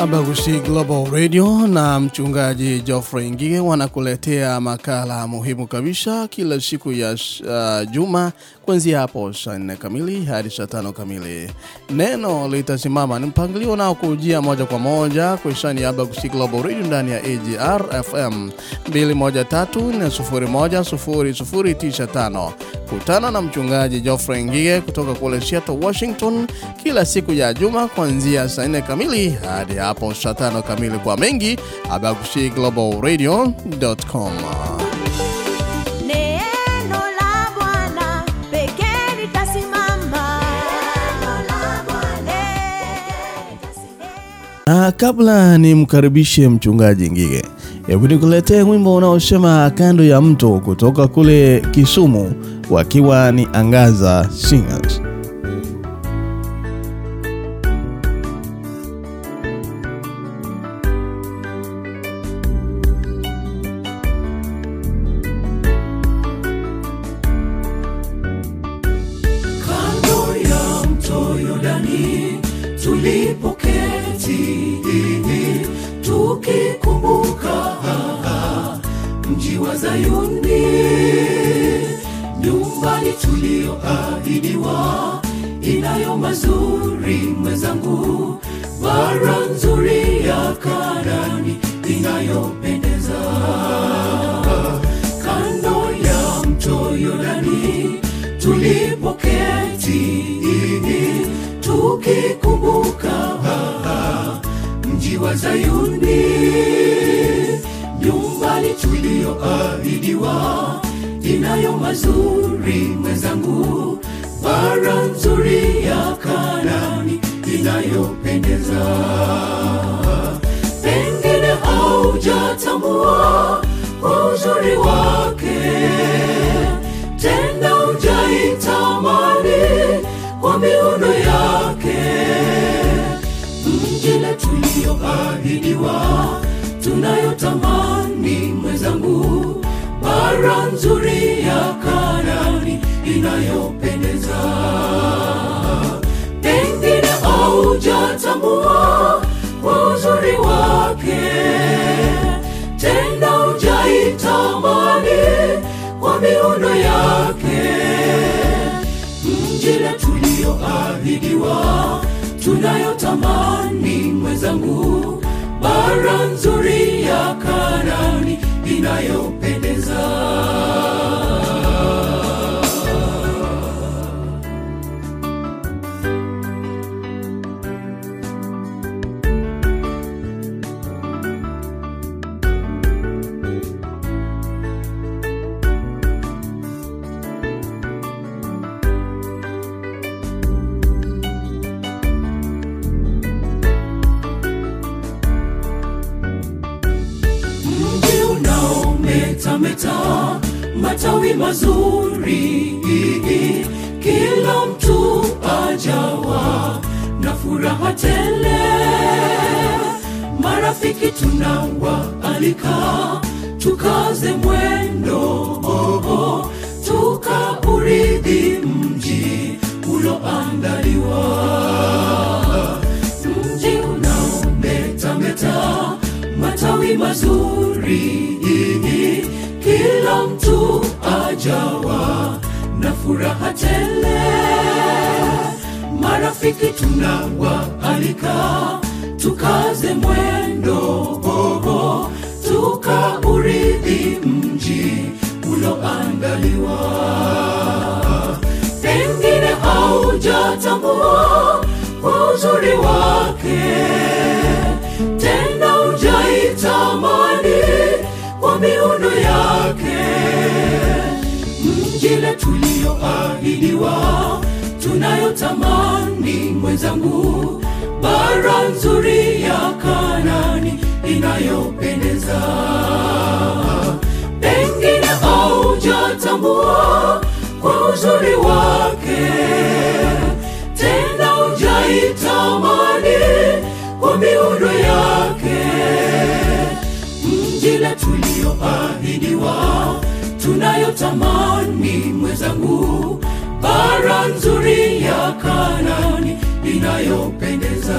Abagushi Global Radio na mchungaji Geoffrey Ngige wanakuletea makala muhimu kabisa kila siku ya uh, juma kuanzia hapo saa nne kamili hadi saa tano kamili. Neno litasimama ni mpangilio nao kujia moja kwa moja kuishani ya Abagushi Global Radio ndani ya AGR FM 213 Kutana na mchungaji joffrey Ngige kutoka kule Seattle, Washington kila siku ya juma kuanzia saa nne kamili hadi hapo saa tano kamili. Kwa mengi Abagushi Global Na kabla nimkaribishe mchungaji Ngige, hebu nikuletee wimbo unaosema kando ya mto kutoka kule Kisumu, wakiwa ni Angaza Singers. Haujatambua kwa uzuri wake, tena ujaitamani kwa miundo yake, njila tuliyoahidiwa tunayotamani mwezangu bara nzuri ya Kanani inayopendeza. Matawi mazuri, kila mtu ajawa na furaha tele. Marafiki tunawaalika, tukaze mwendo, tukaurithi mji uloandaliwa mji unaometameta matawi mazuri, kila mtu ajawa na furaha tele. Marafiki tunawaalika, tukaze mwendo, tukaurithi mji uloandaliwa pengine haujatambua uzuri wake, kwa miundo yake, mji ile tulioahidiwa, tunayotamani mwenzangu, bara nzuri ya Kanani inayopendeza. Pengine haujatambua kwa uzuri wake, tena hujaitamani kwa miundo yake, tulioahidiwa, tunayotamani mwenzangu, bara nzuri ya Kanani inayopendeza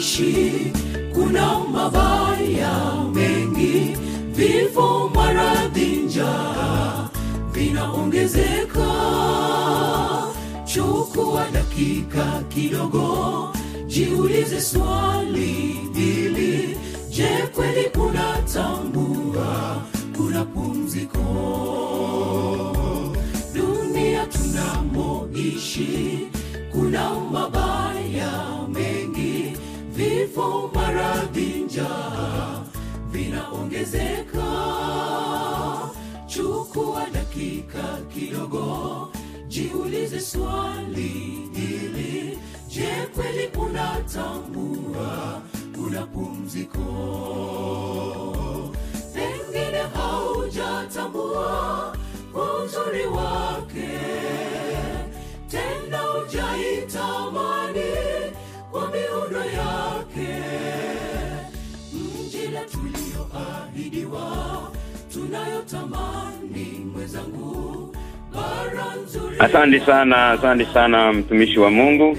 tunamoishi kuna mabaya mengi vifo maradhi njaa vinaongezeka. Chukua dakika kidogo jiulize swali hili. Je kweli unatambua kuna pumziko? Dunia tunamoishi kuna mabaya vifo maradhi njaa vinaongezeka. Chukua dakika kidogo jiulize swali hili. Je kweli unatambua una pumziko? Pengine haujatambua uzuri wake tena ujaitamani tulioahidiwa tunayotamani mwenzangu Asante sana, asante sana mtumishi wa Mungu.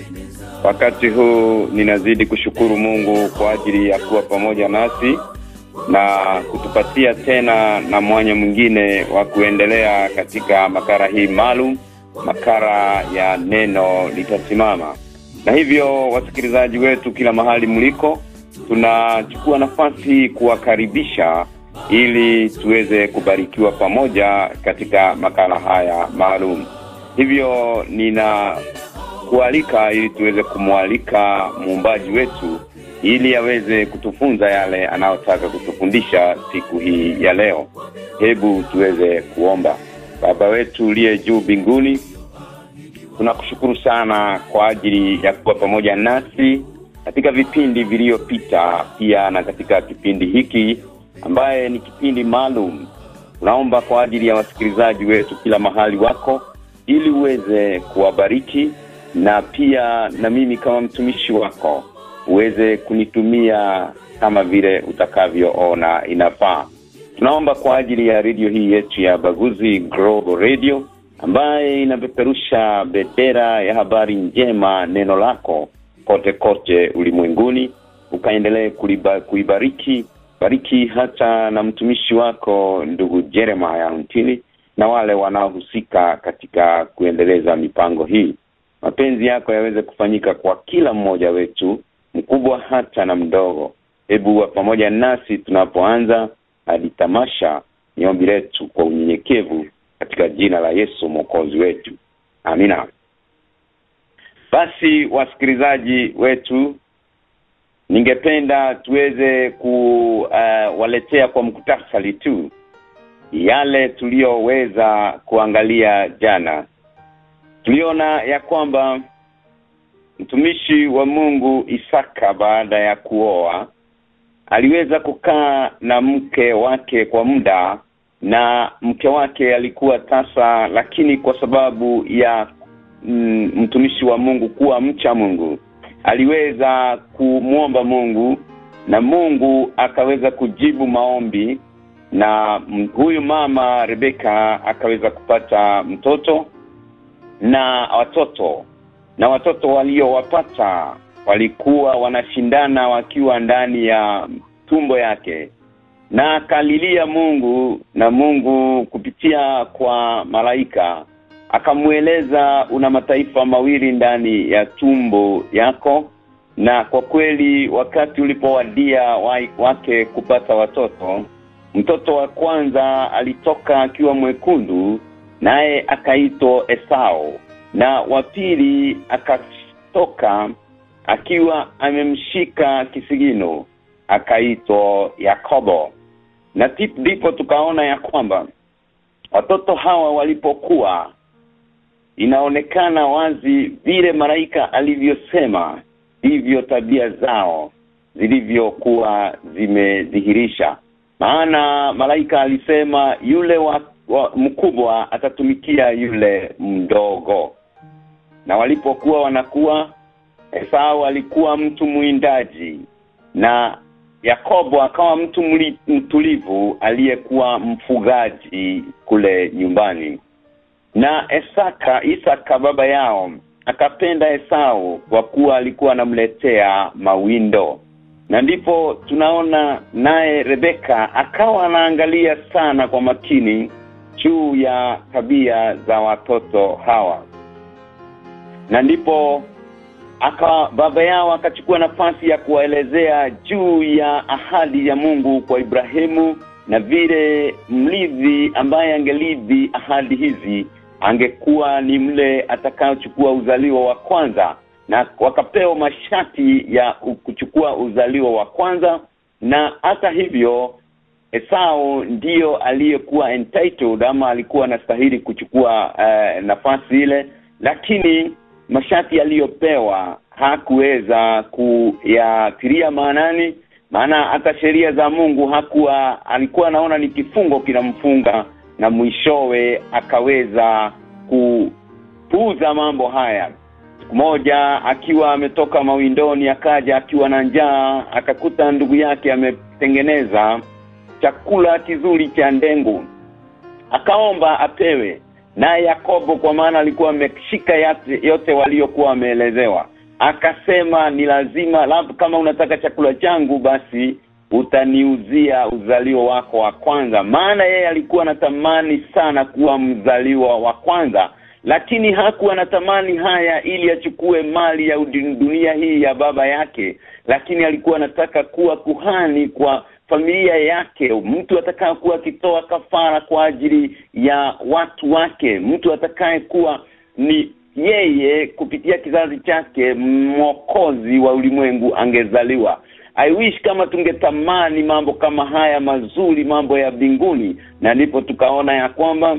Wakati huu ninazidi kushukuru Mungu kwa ajili ya kuwa pamoja nasi na kutupatia tena na mwanya mwingine wa kuendelea katika makara hii maalum, makara ya neno litasimama. Na hivyo wasikilizaji wetu kila mahali mliko, tunachukua nafasi kuwakaribisha ili tuweze kubarikiwa pamoja katika makala haya maalum. Hivyo nina kualika ili tuweze kumwalika muumbaji wetu ili aweze kutufunza yale anayotaka kutufundisha siku hii ya leo. Hebu tuweze kuomba. Baba wetu uliye juu mbinguni, tunakushukuru sana kwa ajili ya kuwa pamoja nasi katika vipindi viliyopita, pia na katika kipindi hiki ambaye ni kipindi maalum. Tunaomba kwa ajili ya wasikilizaji wetu kila mahali wako, ili uweze kuwabariki na pia na mimi kama mtumishi wako uweze kunitumia kama vile utakavyoona inafaa. Tunaomba kwa ajili ya redio hii yetu ya Baguzi Global Radio ambaye inapeperusha bendera ya habari njema, neno lako kote kote ulimwenguni, ukaendelee kuibariki bariki hata na mtumishi wako ndugu Jeremiah Ntini na wale wanaohusika katika kuendeleza mipango hii. Mapenzi yako yaweze kufanyika kwa kila mmoja wetu, mkubwa hata na mdogo. Hebu wa pamoja nasi tunapoanza hadi tamasha. Ni ombi letu kwa unyenyekevu katika jina la Yesu mwokozi wetu, amina. Basi wasikilizaji wetu, ningependa tuweze kuwaletea uh, kwa mkutasari tu yale tuliyoweza kuangalia jana. Tuliona ya kwamba mtumishi wa Mungu Isaka baada ya kuoa aliweza kukaa na mke wake kwa muda na mke wake alikuwa tasa lakini kwa sababu ya mm, mtumishi wa Mungu kuwa mcha Mungu aliweza kumwomba Mungu na Mungu akaweza kujibu maombi na huyu mama Rebeka akaweza kupata mtoto na watoto. Na watoto waliowapata walikuwa wanashindana wakiwa ndani ya tumbo yake. Na akalilia Mungu na Mungu kupitia kwa malaika akamweleza una mataifa mawili ndani ya tumbo yako. Na kwa kweli wakati ulipowadia wake kupata watoto mtoto wa kwanza alitoka akiwa mwekundu naye akaitwa Esau. Na wa pili akatoka akiwa amemshika kisigino akaitwa Yakobo. Na ndipo tukaona ya kwamba watoto hawa walipokuwa inaonekana wazi vile malaika alivyosema ndivyo tabia zao zilivyokuwa zimedhihirisha. Maana malaika alisema yule wa, wa mkubwa atatumikia yule mdogo. Na walipokuwa wanakuwa Esau alikuwa mtu mwindaji na Yakobo akawa mtu mtulivu aliyekuwa mfugaji kule nyumbani na Esaka Isaka baba yao akapenda Esau kwa kuwa alikuwa anamletea mawindo. Na ndipo tunaona naye Rebeka akawa anaangalia sana kwa makini juu ya tabia za watoto hawa. Na ndipo aka baba yao akachukua nafasi ya kuwaelezea juu ya ahadi ya Mungu kwa Ibrahimu na vile mlidhi ambaye angelidhi ahadi hizi angekuwa ni mle atakayochukua uzalio wa kwanza na wakapewa mashati ya kuchukua uzalio wa kwanza na hata hivyo Esau ndiyo aliyekuwa entitled ama alikuwa anastahili kuchukua uh, nafasi ile lakini mashati aliyopewa hakuweza kuyatilia maanani maana hata sheria za Mungu hakuwa alikuwa anaona ni kifungo kinamfunga na mwishowe akaweza kupuza mambo haya. Siku moja akiwa ametoka mawindoni akaja akiwa na njaa akakuta ndugu yake ametengeneza chakula kizuri cha ndengu. Akaomba apewe naye Yakobo kwa maana alikuwa ameshika yote, waliokuwa wameelezewa. Akasema ni lazima kama unataka chakula changu basi utaniuzia uzalio wako wa kwanza. Maana yeye alikuwa anatamani sana kuwa mzaliwa wa kwanza lakini hakuwa anatamani haya ili achukue mali ya dunia hii ya baba yake lakini alikuwa anataka kuwa kuhani kwa familia yake. Mtu atakaye kuwa akitoa kafara kwa ajili ya watu wake mtu atakaye kuwa ni yeye kupitia kizazi chake mwokozi wa ulimwengu angezaliwa I wish kama tungetamani mambo kama haya mazuri mambo ya binguni na ndipo tukaona ya kwamba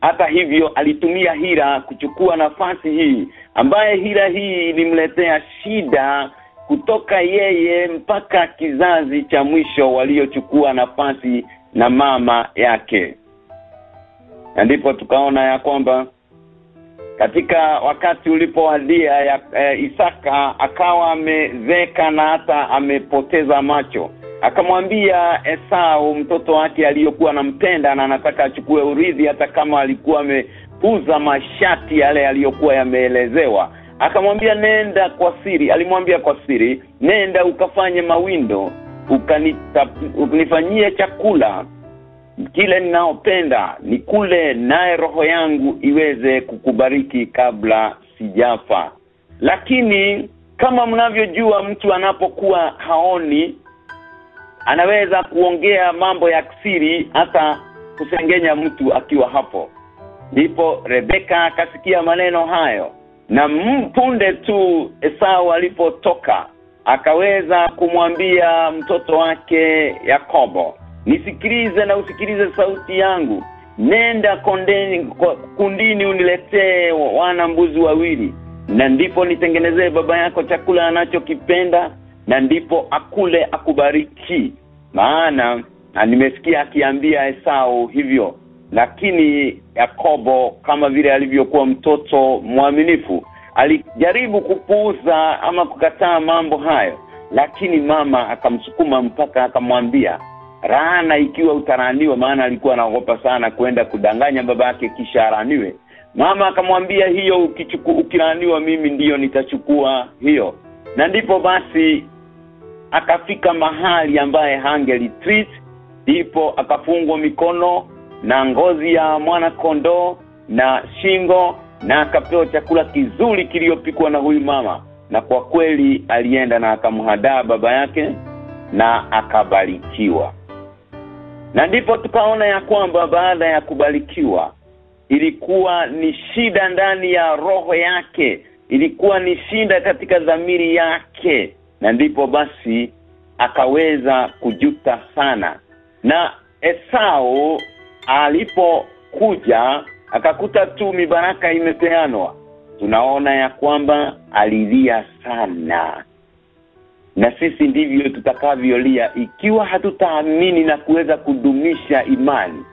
hata hivyo alitumia hira kuchukua nafasi hii ambaye hira hii ilimletea shida kutoka yeye mpaka kizazi cha mwisho waliochukua nafasi na mama yake. Na ndipo tukaona ya kwamba katika wakati ulipowadia ya e, Isaka akawa amezeka na hata amepoteza macho. Akamwambia Esau mtoto wake aliyokuwa anampenda na anataka achukue urithi hata kama alikuwa amepuza mashati yale aliyokuwa yameelezewa. Akamwambia nenda kwa siri. Alimwambia kwa siri nenda ukafanye mawindo ukanifanyie chakula kile ninaopenda ni kule naye roho yangu iweze kukubariki kabla sijafa. Lakini kama mnavyojua mtu anapokuwa haoni anaweza kuongea mambo ya kisiri hata kusengenya mtu akiwa hapo. Ndipo Rebeka akasikia maneno hayo na mpunde tu Esau alipotoka akaweza kumwambia mtoto wake Yakobo nisikilize na usikilize sauti yangu. Nenda kondeni kundini uniletee wana mbuzi wawili. Na ndipo nitengenezee baba yako chakula anachokipenda na ndipo akule akubariki. Maana nimesikia akiambia Esau hivyo. Lakini Yakobo kama vile alivyokuwa mtoto mwaminifu alijaribu kupuuza ama kukataa mambo hayo. Lakini mama akamsukuma mpaka akamwambia raana ikiwa utaraniwa maana alikuwa anaogopa sana kwenda kudanganya baba yake kisha araniwe. Mama akamwambia hiyo ukichuku, ukiraniwa mimi ndiyo nitachukua hiyo. Na ndipo basi akafika mahali ambaye hangeli treat ndipo akafungwa mikono na ngozi ya mwana kondoo na shingo na akapewa chakula kizuri kiliyopikwa na huyu mama. Na kwa kweli alienda na akamhadaa baba yake na akabarikiwa na ndipo tukaona ya kwamba baada ya kubalikiwa ilikuwa ni shida ndani ya roho yake. Ilikuwa ni shida katika dhamiri yake. Na ndipo basi akaweza kujuta sana. Na Esau alipokuja akakuta tu mibaraka imepeanwa. Tunaona ya kwamba alilia sana na sisi ndivyo tutakavyolia ikiwa hatutaamini na kuweza kudumisha imani.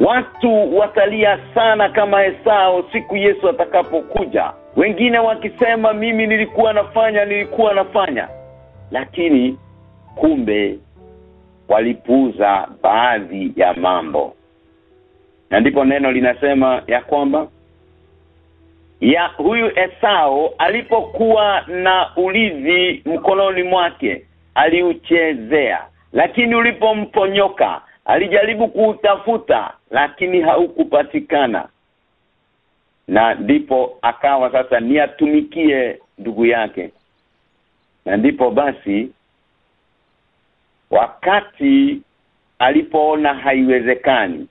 Watu watalia sana kama Esau siku Yesu atakapokuja. Wengine wakisema mimi nilikuwa nafanya nilikuwa nafanya. Lakini kumbe walipuuza baadhi ya mambo. Na ndipo neno linasema ya kwamba ya huyu Esau alipokuwa na ulizi mkononi mwake aliuchezea. Lakini ulipomponyoka alijaribu kuutafuta lakini haukupatikana. Na ndipo akawa sasa ni atumikie ndugu yake. Na ndipo basi wakati alipoona haiwezekani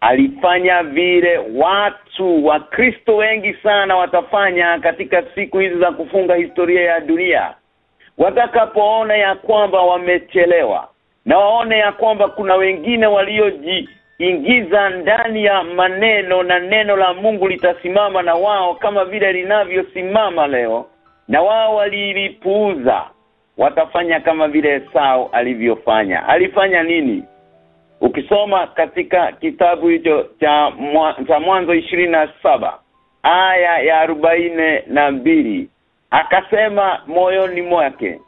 alifanya vile watu wa Kristo wengi sana watafanya katika siku hizi za kufunga historia ya dunia. Watakapoona ya kwamba wamechelewa na waone ya kwamba kuna wengine waliojiingiza ndani ya maneno na neno la Mungu litasimama na wao kama vile linavyosimama leo na wao walilipuuza watafanya kama vile Esau alivyofanya. Alifanya nini ukisoma katika kitabu hicho cha cha mwanzo na saba aya ya arobaini na mbili akasema moyoni mwake.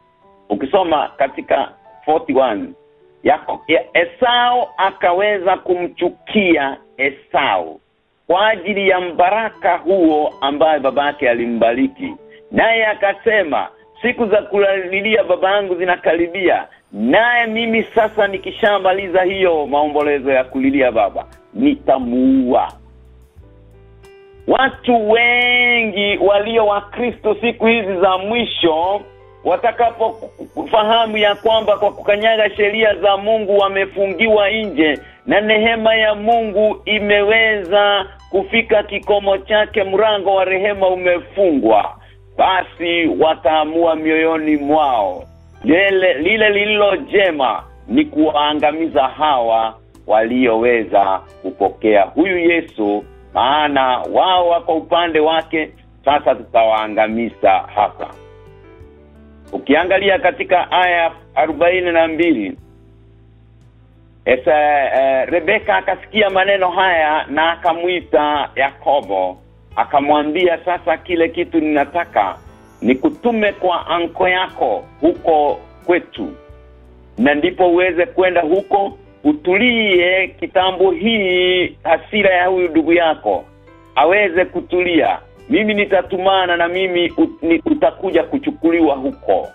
Ukisoma katika 41 ya, ya Esau akaweza kumchukia Esau kwa ajili ya mbaraka huo ambaye babake alimbariki. Naye akasema siku za kulalilia babangu zinakaribia naye mimi sasa nikishamaliza hiyo maombolezo ya kulilia baba nitamuua. Watu wengi walio wakristo siku hizi za mwisho watakapofahamu ya kwamba kwa kukanyaga sheria za Mungu wamefungiwa nje na nehema ya Mungu imeweza kufika kikomo chake mrango wa rehema umefungwa basi wataamua mioyoni mwao lile lile lililo jema ni kuwaangamiza hawa walioweza kupokea huyu Yesu maana wao wako upande wake sasa tutawaangamiza hapa. Ukiangalia katika aya arobaini na mbili Esa, e, Rebeka akasikia maneno haya na akamwita Yakobo akamwambia sasa kile kitu ninataka nikutume kwa anko yako huko kwetu. Na ndipo uweze kwenda huko utulie kitambo hii hasira ya huyu ndugu yako aweze kutulia. Mimi nitatumana na mimi ut, ni, utakuja kuchukuliwa huko.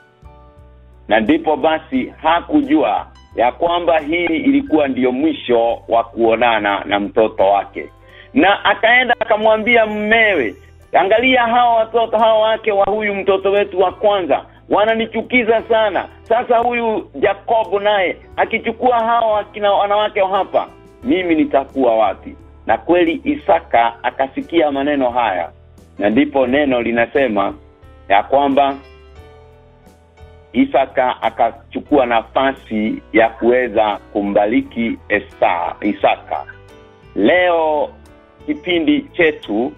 Na ndipo basi hakujua ya kwamba hii ilikuwa ndiyo mwisho wa kuonana na mtoto wake. Na akaenda akamwambia mmewe angalia hawa watoto hawa wake wa huyu mtoto wetu wa kwanza. Wananichukiza sana. Sasa huyu Jacob naye akichukua hawa kina wanawake hapa mimi nitakuwa wapi? Na kweli Isaka akasikia maneno haya. Na ndipo neno linasema ya kwamba Isaka akachukua nafasi ya kuweza kumbaliki Esau Isaka. Leo kipindi chetu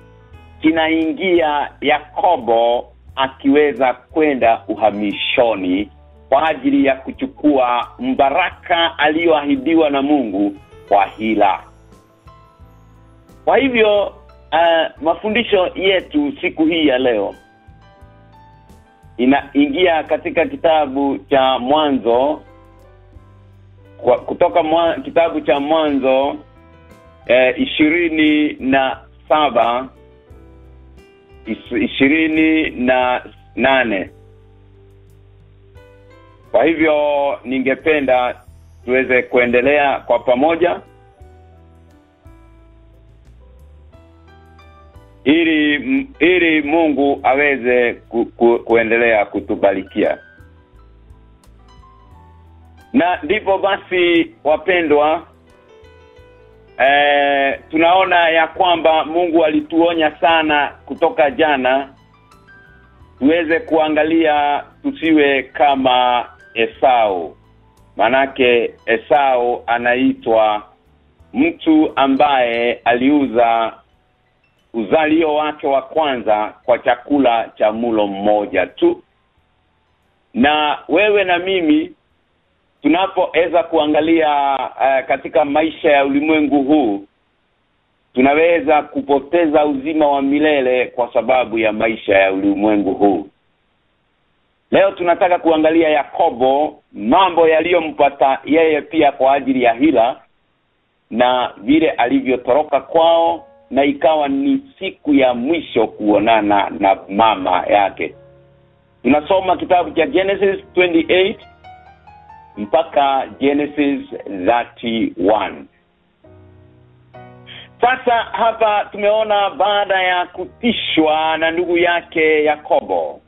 kinaingia Yakobo akiweza kwenda uhamishoni kwa ajili ya kuchukua mbaraka aliyoahidiwa na Mungu kwa hila. Kwa hivyo uh, mafundisho yetu siku hii ya leo inaingia katika kitabu cha mwanzo kwa, kutoka mwa, kitabu cha mwanzo eh, ishirini na saba ishirini na nane. Kwa hivyo ningependa tuweze kuendelea kwa pamoja ili ili Mungu aweze ku, ku, kuendelea kutubarikia. Na ndipo basi wapendwa eh, tunaona ya kwamba Mungu alituonya sana kutoka jana tuweze kuangalia tusiwe kama Esau. Manake Esau anaitwa mtu ambaye aliuza uzalio wake wa kwanza kwa chakula cha mulo mmoja tu. Na wewe na mimi tunapoweza kuangalia uh, katika maisha ya ulimwengu huu tunaweza kupoteza uzima wa milele kwa sababu ya maisha ya ulimwengu huu. Leo tunataka kuangalia Yakobo mambo yaliyompata yeye pia kwa ajili ya hila na vile alivyotoroka kwao na ikawa ni siku ya mwisho kuonana na mama yake. Tunasoma kitabu cha Genesis 28 mpaka Genesis 31 sasa hapa tumeona baada ya kutishwa na ndugu yake Yakobo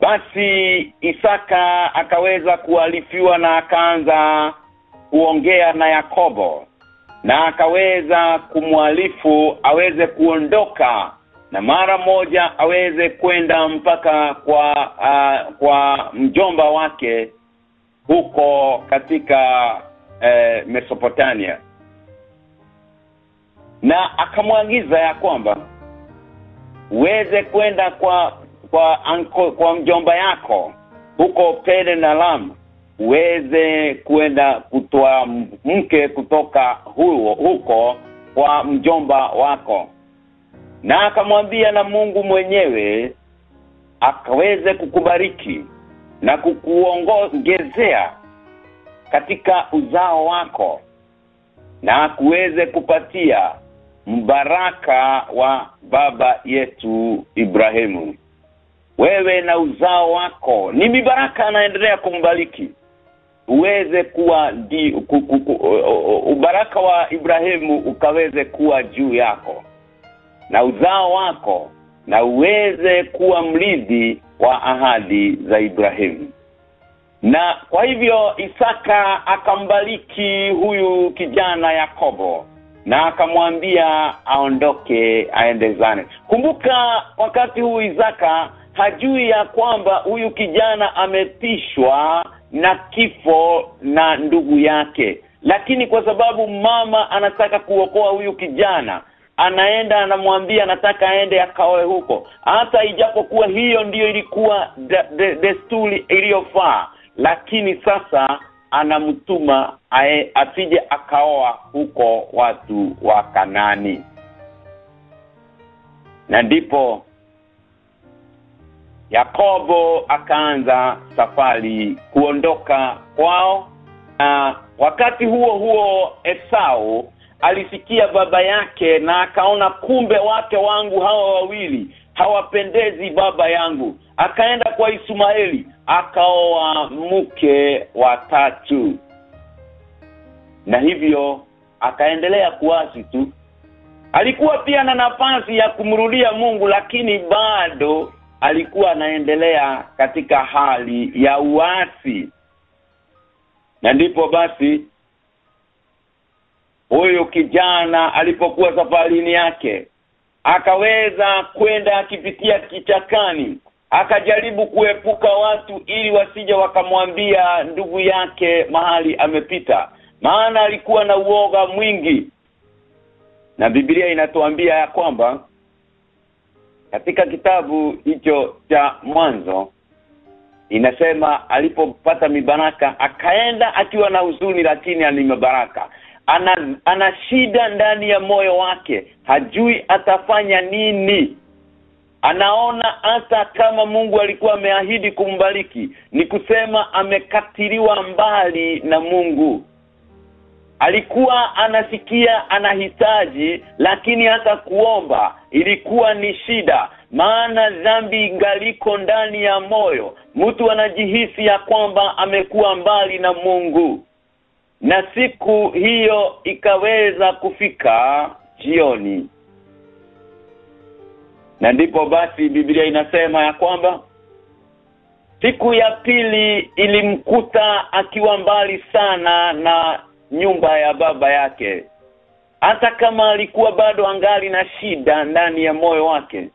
basi Isaka akaweza kualifiwa na akaanza kuongea na Yakobo na akaweza kumwalifu aweze kuondoka na mara moja aweze kwenda mpaka kwa uh, kwa mjomba wake huko katika eh, Mesopotamia. Na akamwagiza ya kwamba uweze kwenda kwa kwa anko, kwa mjomba yako huko Pele na Lam uweze kwenda kutoa mke kutoka huo huko kwa mjomba wako. Na akamwambia na Mungu mwenyewe akaweze kukubariki na kukuongezea katika uzao wako na kuweze kupatia mbaraka wa baba yetu Ibrahimu. Wewe na uzao wako ni mibaraka anaendelea kumbariki. Uweze kuwa di, ku, ku, ku, ubaraka wa Ibrahimu ukaweze kuwa juu yako. Na uzao wako na uweze kuwa mlidhi wa ahadi za Ibrahimu na kwa hivyo Isaka akambariki huyu kijana Yakobo na akamwambia aondoke aende zane. Kumbuka wakati huu Isaka hajui ya kwamba huyu kijana ametishwa na kifo na ndugu yake. Lakini kwa sababu mama anataka kuokoa huyu kijana anaenda anamwambia nataka aende akaoe huko. Hata ijapokuwa hiyo ndiyo ilikuwa desturi de, iliyofaa lakini sasa anamtuma asije akaoa huko watu wa Kanani. Na ndipo Yakobo akaanza safari kuondoka kwao. Na wakati huo huo Esau alisikia baba yake na akaona kumbe wake wangu hawa wawili hawapendezi baba yangu. Akaenda kwa Ismaeli akaoa mke wa tatu. Na hivyo akaendelea kuasi tu. Alikuwa pia na nafasi ya kumrudia Mungu lakini bado alikuwa anaendelea katika hali ya uasi. Na ndipo basi huyu kijana alipokuwa safarini yake akaweza kwenda akipitia kichakani akajaribu kuepuka watu ili wasije wakamwambia ndugu yake mahali amepita. Maana alikuwa na uoga mwingi. Na Biblia inatuambia ya kwamba katika kitabu hicho cha mwanzo inasema alipopata mibaraka akaenda akiwa na huzuni lakini ani mibaraka ana, ana shida ndani ya moyo wake hajui atafanya nini. Anaona hata kama Mungu alikuwa ameahidi kumbariki ni kusema amekatiliwa mbali na Mungu. Alikuwa anasikia anahitaji lakini hata kuomba ilikuwa ni shida maana dhambi ingaliko ndani ya moyo mtu anajihisi ya kwamba amekuwa mbali na Mungu na siku hiyo ikaweza kufika jioni. Na ndipo basi Biblia inasema ya kwamba siku ya pili ilimkuta akiwa mbali sana na nyumba ya baba yake. Hata kama alikuwa bado angali na shida ndani ya moyo wake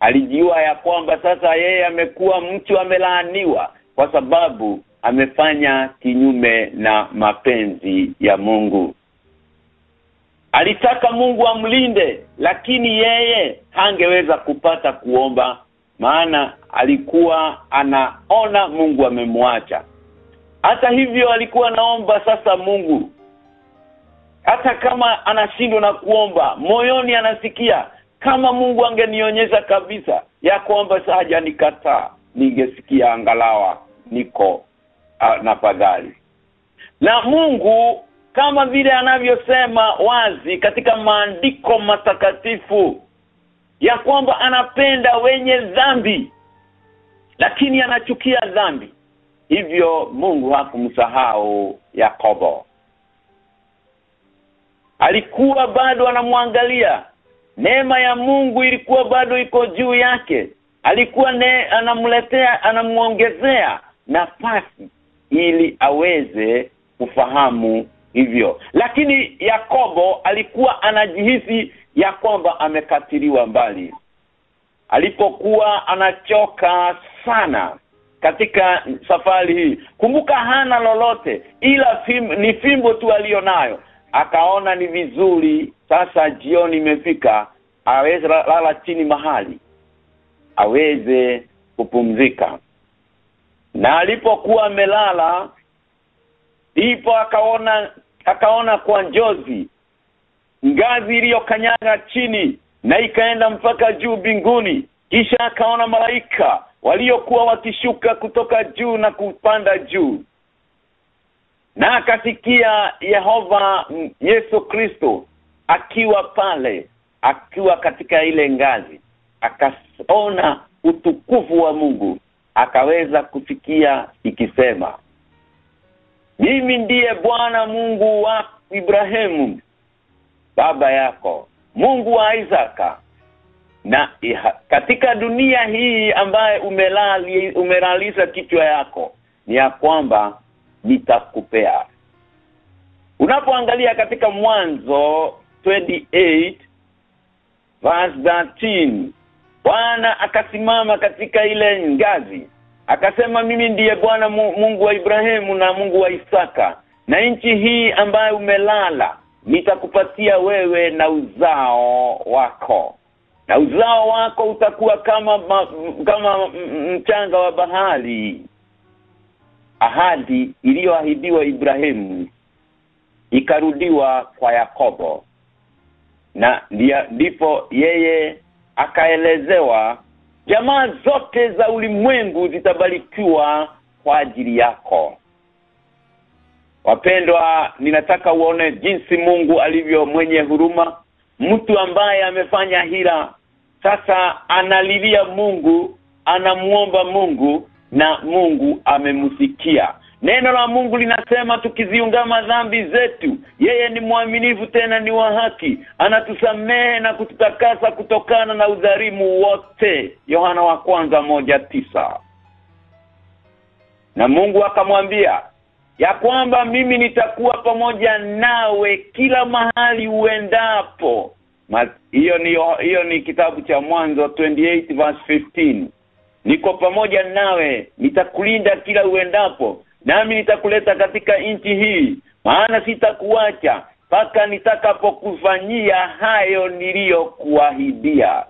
alijua ya kwamba sasa yeye amekuwa mtu amelaaniwa kwa sababu amefanya kinyume na mapenzi ya Mungu. Alitaka Mungu amlinde lakini yeye hangeweza kupata kuomba maana alikuwa anaona Mungu amemwacha. Hata hivyo alikuwa anaomba sasa Mungu. Hata kama anashindwa na kuomba moyoni anasikia kama Mungu angenionyesha kabisa ya kwamba sasa hajanikataa ningesikia angalawa niko na fadhali. Na Mungu kama vile anavyosema wazi katika maandiko matakatifu ya kwamba anapenda wenye dhambi lakini anachukia dhambi. Hivyo Mungu hakumsahau Yakobo. Alikuwa bado anamwangalia. Neema ya Mungu ilikuwa bado iko juu yake. Alikuwa ne, anamletea anamuongezea nafasi ili aweze kufahamu hivyo. Lakini Yakobo alikuwa anajihisi ya kwamba amekatiliwa mbali. Alipokuwa anachoka sana katika safari hii kumbuka hana lolote ila fim, ni fimbo tu alionayo. Akaona ni vizuri sasa jioni imefika aweze lala chini mahali aweze kupumzika na alipokuwa amelala ndipo akaona akaona kwa njozi ngazi iliyokanyaga chini na ikaenda mpaka juu binguni kisha akaona malaika waliokuwa wakishuka kutoka juu na kupanda juu. Na akasikia Yehova Yesu Kristo akiwa pale akiwa katika ile ngazi akaona utukufu wa Mungu akaweza kusikia ikisema mimi ndiye Bwana Mungu wa Ibrahimu baba yako Mungu wa Isaka. Na iha, katika dunia hii ambaye umelali umeraliza kichwa yako ni ya kwamba nitakupea. Unapoangalia katika mwanzo 28 verse 13 Bwana akasimama katika ile ngazi. Akasema mimi ndiye Bwana Mungu wa Ibrahimu na Mungu wa Isaka. Na nchi hii ambayo umelala nitakupatia wewe na uzao wako. Na uzao wako utakuwa kama ma, kama mchanga wa bahari. Ahadi iliyoahidiwa Ibrahimu ikarudiwa kwa Yakobo. Na ndipo yeye akaelezewa jamaa zote za ulimwengu zitabarikiwa kwa ajili yako. Wapendwa ninataka uone jinsi Mungu alivyo mwenye huruma mtu ambaye amefanya hila. Sasa analilia Mungu anamuomba Mungu na Mungu amemsikia Neno la Mungu linasema tukiziungama dhambi zetu yeye ni mwaminifu tena ni wa haki. Anatusamehe na kututakasa kutokana na udhalimu wote. Yohana wa kwanza moja tisa. Na Mungu akamwambia ya kwamba mimi nitakuwa pamoja nawe kila mahali uendapo. Hiyo ni hiyo ni kitabu cha mwanzo 28 verse 15 niko pamoja nawe nitakulinda kila uendapo nami nitakuleta katika nchi hii maana sitakuacha mpaka nitakapokufanyia hayo niliyokuahidia.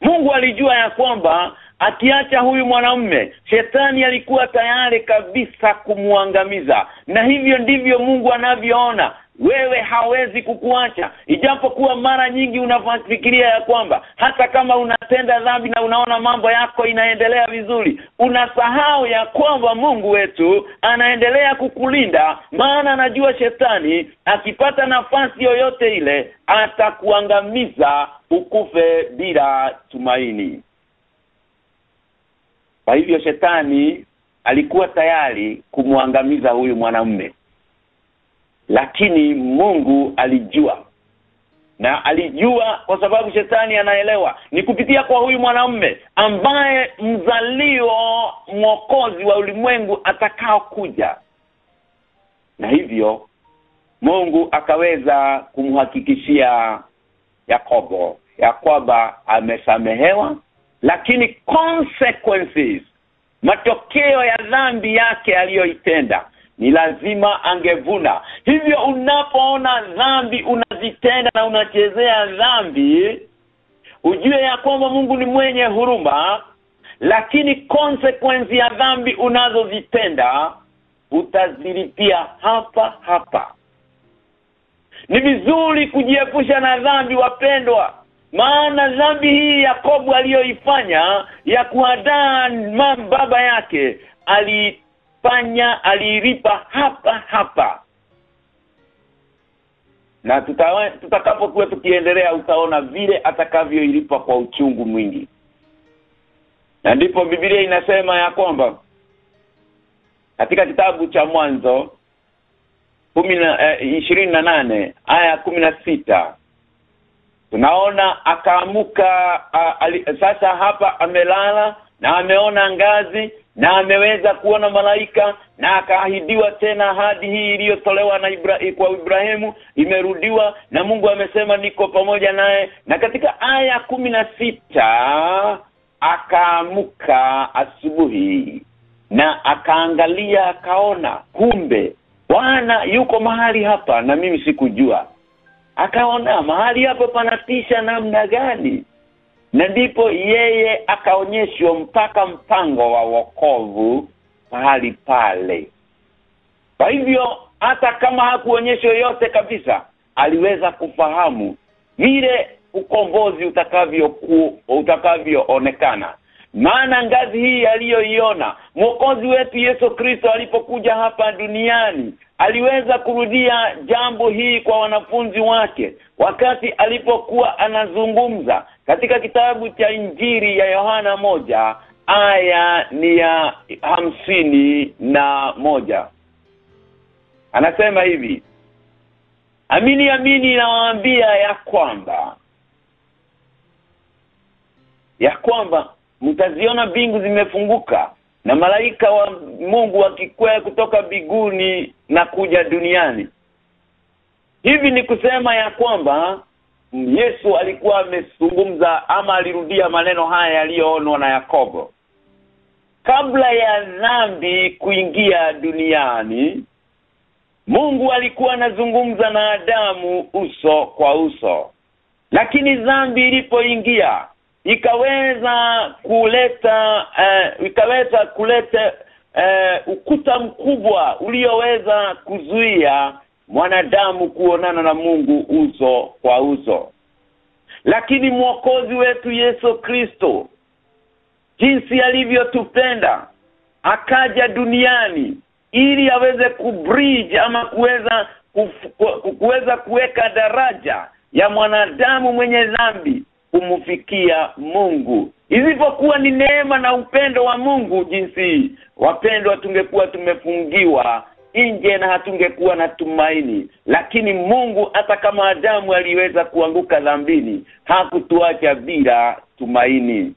Mungu alijua ya kwamba akiacha huyu mwanamume shetani alikuwa tayari kabisa kumwangamiza. Na hivyo ndivyo Mungu anavyoona wewe hawezi kukuacha. Ijapokuwa mara nyingi unafikiria ya kwamba hata kama unatenda dhambi na unaona mambo yako inaendelea vizuri unasahau ya kwamba Mungu wetu anaendelea kukulinda maana anajua shetani akipata nafasi yoyote ile atakuangamiza ukufe bila tumaini. Kwa hivyo shetani alikuwa tayari kumwangamiza huyu mwanamume lakini Mungu alijua. Na alijua kwa sababu shetani anaelewa. Ni kupitia kwa huyu mwanamume ambaye mzalio mwokozi wa ulimwengu atakao kuja. Na hivyo Mungu akaweza kumhakikishia Yakobo ya kwamba amesamehewa. Lakini consequences matokeo ya dhambi yake aliyoitenda ni lazima angevuna. Hivyo unapoona dhambi unazitenda na unachezea dhambi ujue ya kwamba Mungu ni mwenye huruma lakini consequence ya dhambi unazozitenda utazilipia hapa hapa. Ni vizuri kujiepusha na dhambi wapendwa maana dhambi hii Yakobo aliyoifanya ya kuhadaa baba yake ali fanya aliilipa hapa hapa. Na tutakapokuwa tukiendelea utaona vile atakavyoilipa kwa uchungu mwingi. Na ndipo Biblia inasema ya kwamba katika kitabu cha mwanzo kumi na eh, aya sita tunaona akaamuka sasa hapa amelala na ameona ngazi na ameweza kuona malaika na akaahidiwa tena ahadi hii iliyotolewa na Ibra kwa Ibrahimu imerudiwa na Mungu amesema niko pamoja naye. Na katika aya kumi na sita akaamuka asubuhi na akaangalia akaona kumbe Bwana yuko mahali hapa na mimi sikujua. Akaona mahali hapo panatisha namna gani na ndipo yeye akaonyeshwa mpaka mpango wa wokovu mahali pale. Kwa hivyo hata kama hakuonyeshwa yote kabisa aliweza kufahamu vile ukombozi utakavyo utakavyoonekana. Maana ngazi hii aliyoiona mwokozi wetu Yesu Kristo alipokuja hapa duniani aliweza kurudia jambo hii kwa wanafunzi wake wakati alipokuwa anazungumza katika kitabu cha Injili ya Yohana moja aya ni ya hamsini na moja. Anasema hivi amini amini nawaambia ya kwamba ya kwamba mtaziona mbingu zimefunguka na malaika wa Mungu wakikwea kutoka biguni na kuja duniani. Hivi ni kusema ya kwamba Yesu alikuwa amezungumza ama alirudia maneno haya yaliyoonwa na Yakobo. Kabla ya dhambi kuingia duniani Mungu alikuwa anazungumza na Adamu uso kwa uso. Lakini dhambi ilipoingia ikaweza kuleta uh, ikaweza kuleta uh, ukuta mkubwa ulioweza kuzuia mwanadamu kuonana na Mungu uso kwa uso. Lakini mwokozi wetu Yesu Kristo jinsi alivyotupenda akaja duniani ili aweze kubridge ama kuweza kuweza kuweka daraja ya mwanadamu mwenye dhambi kumfikia Mungu. Isipokuwa ni neema na upendo wa Mungu jinsi wapendwa tungekuwa tumefungiwa nje na hatungekuwa na tumaini. Lakini Mungu hata kama Adamu aliweza kuanguka dhambini hakutuacha bila tumaini.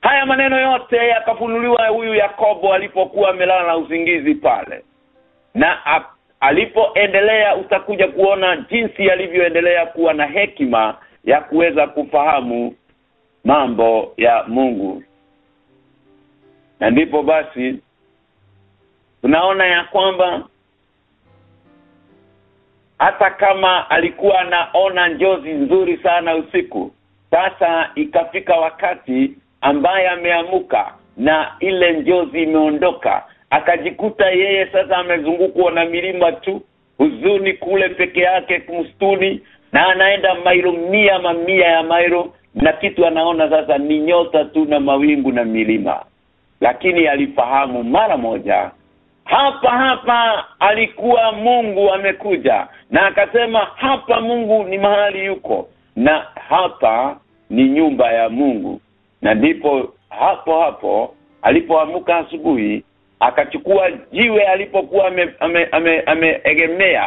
Haya maneno yote yakafunuliwa huyu Yakobo alipokuwa amelala na usingizi pale. Na alipoendelea utakuja kuona jinsi alivyoendelea kuwa na hekima ya kuweza kufahamu mambo ya Mungu. Na ndipo basi tunaona ya kwamba hata kama alikuwa anaona njozi nzuri sana usiku sasa ikafika wakati ambaye ameamuka na ile njozi imeondoka akajikuta yeye sasa amezungukwa na milima tu huzuni kule peke yake msituni na anaenda mailo mia mamia ya mailo na kitu anaona sasa ni nyota tu na mawingu na milima. Lakini alifahamu mara moja hapa hapa alikuwa Mungu amekuja. Na akasema hapa Mungu ni mahali yuko. Na hapa ni nyumba ya Mungu. Na ndipo hapo hapo alipoamka asubuhi akachukua jiwe alipokuwa ameegemea ame, ame,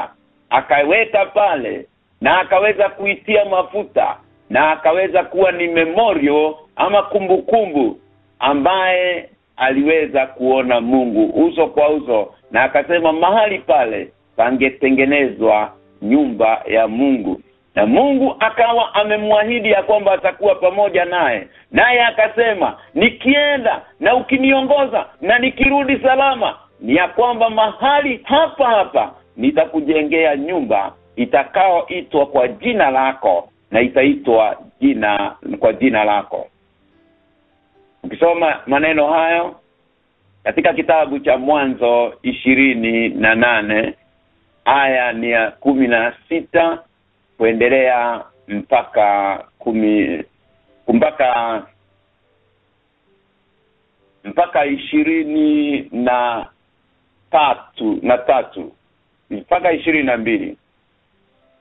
akaweka pale na akaweza kuitia mafuta na akaweza kuwa ni memorio ama kumbukumbu kumbu, ambaye aliweza kuona Mungu uso kwa uso na akasema mahali pale pangetengenezwa nyumba ya Mungu. Na Mungu akawa amemwahidi ya kwamba atakuwa pamoja naye. Naye akasema nikienda na ukiniongoza na nikirudi salama ni ya kwamba mahali hapa hapa nitakujengea nyumba itakaoitwa kwa jina lako na itaitwa jina kwa jina lako ukisoma maneno hayo katika kitabu cha mwanzo ishirini na nane aya ni ya kumi na sita kuendelea mpaka kumi mpaka mpaka ishirini na tatu na tatu mpaka ishirini na mbili.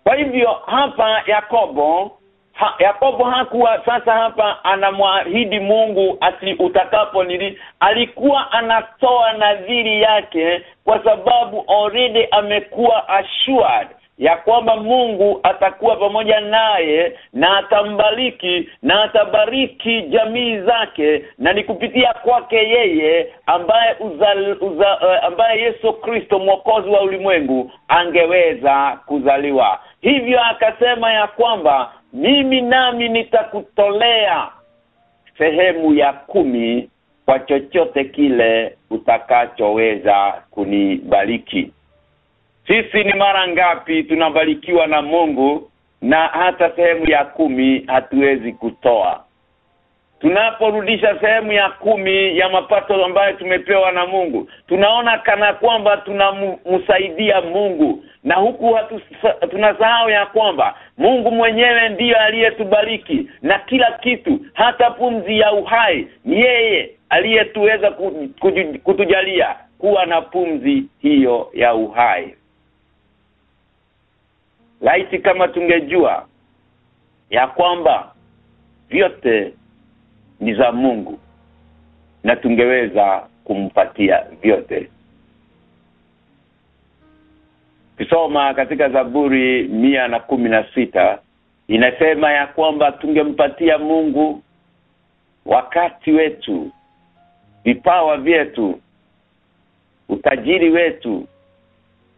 Kwa hivyo hapa Yakobo ha, Yakobo hakuwa sasa hapa anamwahidi Mungu ati utakapo nili. Alikuwa anatoa nadhiri yake kwa sababu already amekuwa assured ya kwamba Mungu atakuwa pamoja naye na atambariki na atabariki jamii zake na ni kupitia kwake yeye ambaye uzal, uza, uh, ambaye Yesu Kristo mwokozi wa ulimwengu angeweza kuzaliwa. Hivyo akasema ya kwamba mimi nami nitakutolea sehemu ya kumi kwa chochote kile utakachoweza kunibariki. Sisi ni mara ngapi tunabarikiwa na Mungu na hata sehemu ya kumi hatuwezi kutoa tunaporudisha sehemu ya kumi ya mapato ambayo tumepewa na Mungu tunaona kana kwamba tunamsaidia Mungu na huku hatu, tunasahau ya kwamba Mungu mwenyewe ndiyo aliyetubariki na kila kitu hata pumzi ya uhai ni yeye aliyetuweza kutujalia kuwa na pumzi hiyo ya uhai. Laiti kama tungejua ya kwamba vyote ni za Mungu na tungeweza kumpatia vyote. Kisoma katika Zaburi mia na kumi na sita inasema ya kwamba tungempatia Mungu wakati wetu vipawa vyetu utajiri wetu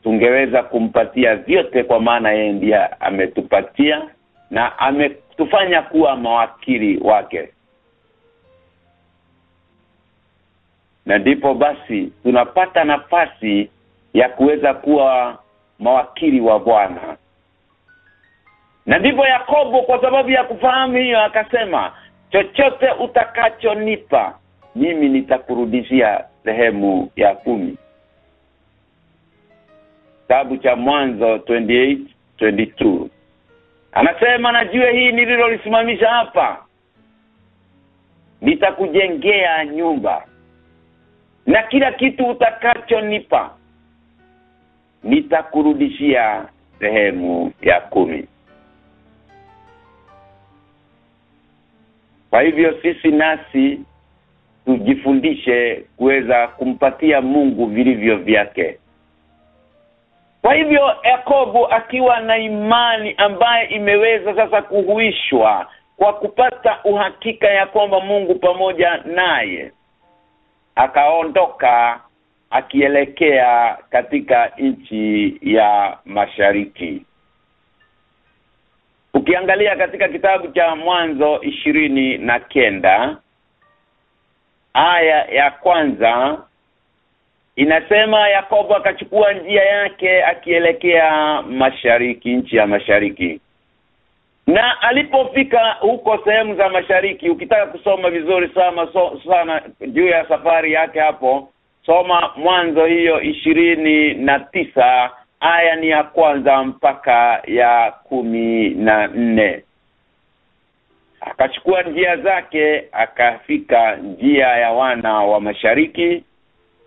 tungeweza kumpatia vyote kwa maana yeye ndiye ametupatia na ametufanya kuwa mawakili wake na ndipo basi tunapata nafasi ya kuweza kuwa mawakili wa Bwana. Na ndipo Yakobo kwa sababu ya kufahamu hiyo akasema chochote utakachonipa mimi nitakurudishia sehemu ya kumi. Kitabu cha mwanzo 28 22 anasema najue hii nililolisimamisha hapa. Nitakujengea nyumba na kila kitu utakachonipa nitakurudishia sehemu ya kumi. Kwa hivyo sisi nasi tujifundishe kuweza kumpatia Mungu vilivyo vyake. Kwa hivyo Yakobo akiwa na imani ambaye imeweza sasa kuhuishwa kwa kupata uhakika ya kwamba Mungu pamoja naye akaondoka akielekea katika nchi ya mashariki. Ukiangalia katika kitabu cha mwanzo ishirini na kenda aya ya kwanza inasema Yakobo akachukua njia yake akielekea mashariki nchi ya mashariki na alipofika huko sehemu za mashariki ukitaka kusoma vizuri sana so, sana juu ya safari yake hapo soma mwanzo hiyo ishirini na tisa aya ni ya kwanza mpaka ya kumi na nne. Akachukua njia zake akafika njia ya wana wa mashariki.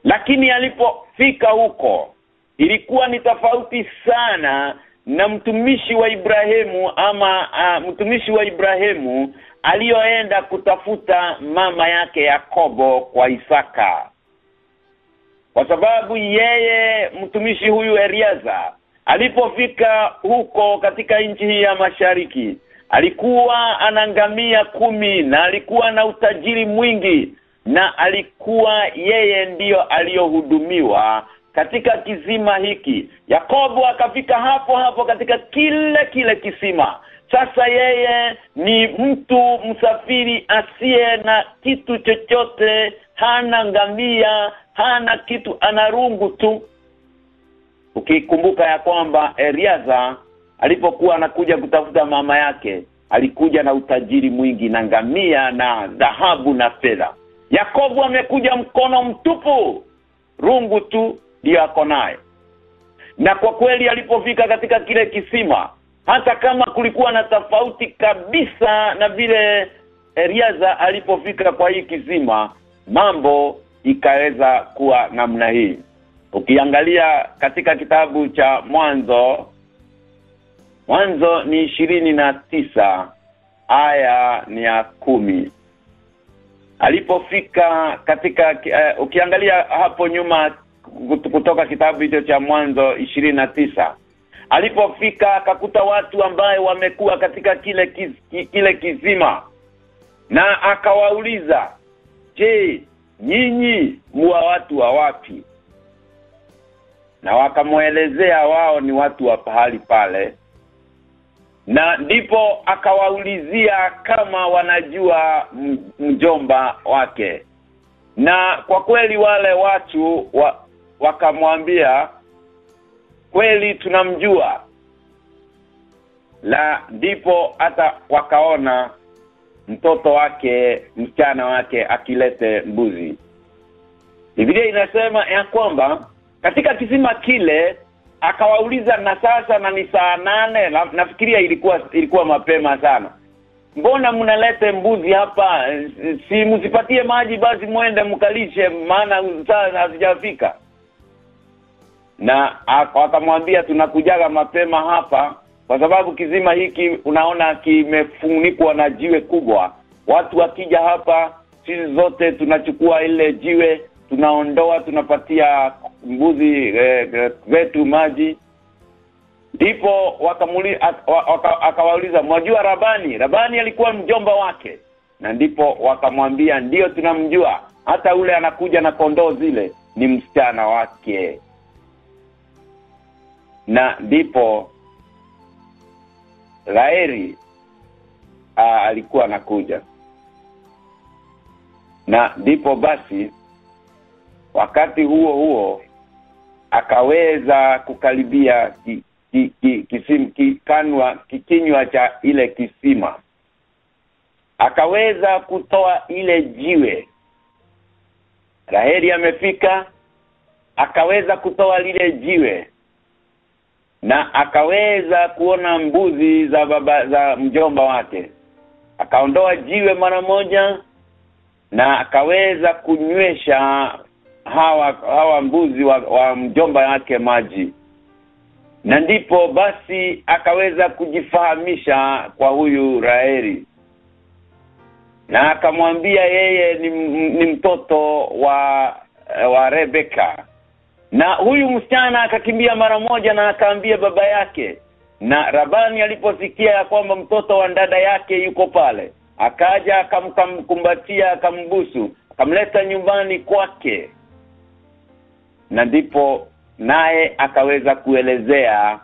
Lakini alipofika huko ilikuwa ni tofauti sana na mtumishi wa Ibrahimu ama uh, mtumishi wa Ibrahimu aliyoenda kutafuta mama yake Yakobo kwa Isaka. Kwa sababu yeye mtumishi huyu Eliaza alipofika huko katika nchi hii ya mashariki alikuwa anangamia kumi na alikuwa na utajiri mwingi na alikuwa yeye ndiyo aliyohudumiwa katika kizima hiki. Yakobo akafika hapo hapo katika kile kile kisima. Sasa yeye ni mtu msafiri asiye na kitu chochote hana ngamia hana kitu ana rungu tu. Ukikumbuka ya kwamba Eliaza alipokuwa anakuja kutafuta mama yake alikuja na utajiri mwingi na ngamia na dhahabu na fedha. Yakobo amekuja mkono mtupu rungu tu ndio ako naye. Na kwa kweli alipofika katika kile kisima hata kama kulikuwa na tofauti kabisa na vile Eliaza alipofika kwa hii kisima mambo ikaweza kuwa namna hii. Ukiangalia katika kitabu cha mwanzo Mwanzo ni ishirini na tisa aya ni ya kumi. Alipofika katika uh, ukiangalia hapo nyuma kutoka kitabu hicho cha mwanzo ishirini na tisa. Alipofika akakuta watu ambaye wamekuwa katika kile kiz, kile kizima. Na akawauliza je nyinyi muwa watu wa wapi? Na wakamwelezea wao ni watu wa pahali pale. Na ndipo akawaulizia kama wanajua mjomba wake. Na kwa kweli wale watu wa, wakamwambia kweli tunamjua. La ndipo hata wakaona mtoto wake msichana wake akilete mbuzi. Biblia inasema ya kwamba katika kisima kile akawauliza na sasa na ni saa nane? Na, nafikiria ilikuwa ilikuwa mapema sana. Mbona mnalete mbuzi hapa? Si msipatie maji basi muende mkalishe maana saa hazijafika na ak- wakamwambia tunakujaga mapema hapa kwa sababu kizima hiki unaona kimefunikwa na jiwe kubwa. Watu wakija hapa sisi zote tunachukua ile jiwe tunaondoa tunapatia mbuzi eh, eh, maji. Ndipo wakamuli ak- wa- waka- akawauliza mwajua rabani? Rabani alikuwa mjomba wake. Na ndipo wakamwambia ndiyo tunamjua. Hata ule anakuja na kondoo zile ni msichana wake na ndipo Laeri aa, alikuwa anakuja. Na ndipo basi wakati huo huo akaweza kukaribia ki, ki, ki, kisim, ki, kanwa kikinywa cha ile kisima. Akaweza kutoa ile jiwe. Raheli amefika akaweza kutoa lile jiwe na akaweza kuona mbuzi za baba za mjomba wake. Akaondoa jiwe mara moja na akaweza kunywesha hawa hawa mbuzi wa, wa mjomba wake maji. Na ndipo basi akaweza kujifahamisha kwa huyu Raheli na akamwambia yeye ni, ni mtoto wa wa Rebeka na huyu msichana akakimbia mara moja na akaambia baba yake. Na Rabani aliposikia ya kwamba mtoto wa dada yake yuko pale akaja akamkumbatia akambusu akamleta nyumbani kwake. Na ndipo naye akaweza kuelezea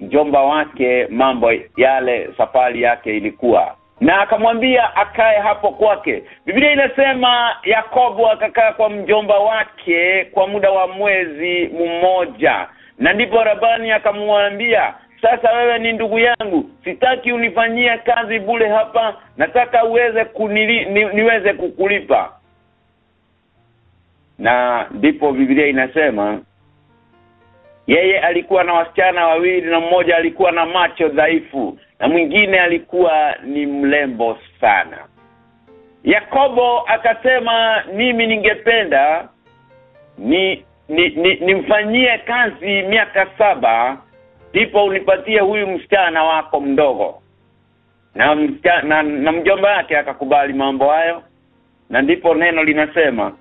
mjomba wake mambo yale safari yake ilikuwa na akamwambia akae hapo kwake. Biblia inasema Yakobo akakaa kwa mjomba wake kwa muda wa mwezi mmoja. Na ndipo Rabani akamwambia sasa wewe ni ndugu yangu sitaki unifanyia kazi bule hapa nataka uweze kunili, ni, niweze kukulipa. Na ndipo Biblia inasema yeye alikuwa na wasichana wawili na mmoja alikuwa na macho dhaifu na mwingine alikuwa ni mlembo sana. Yakobo akasema mimi ningependa ni ni, ni nimfanyie kazi miaka saba ndipo unipatie huyu msichana wako mdogo. Na, msichana, na, na mjomba yake akakubali mambo hayo na ndipo neno linasema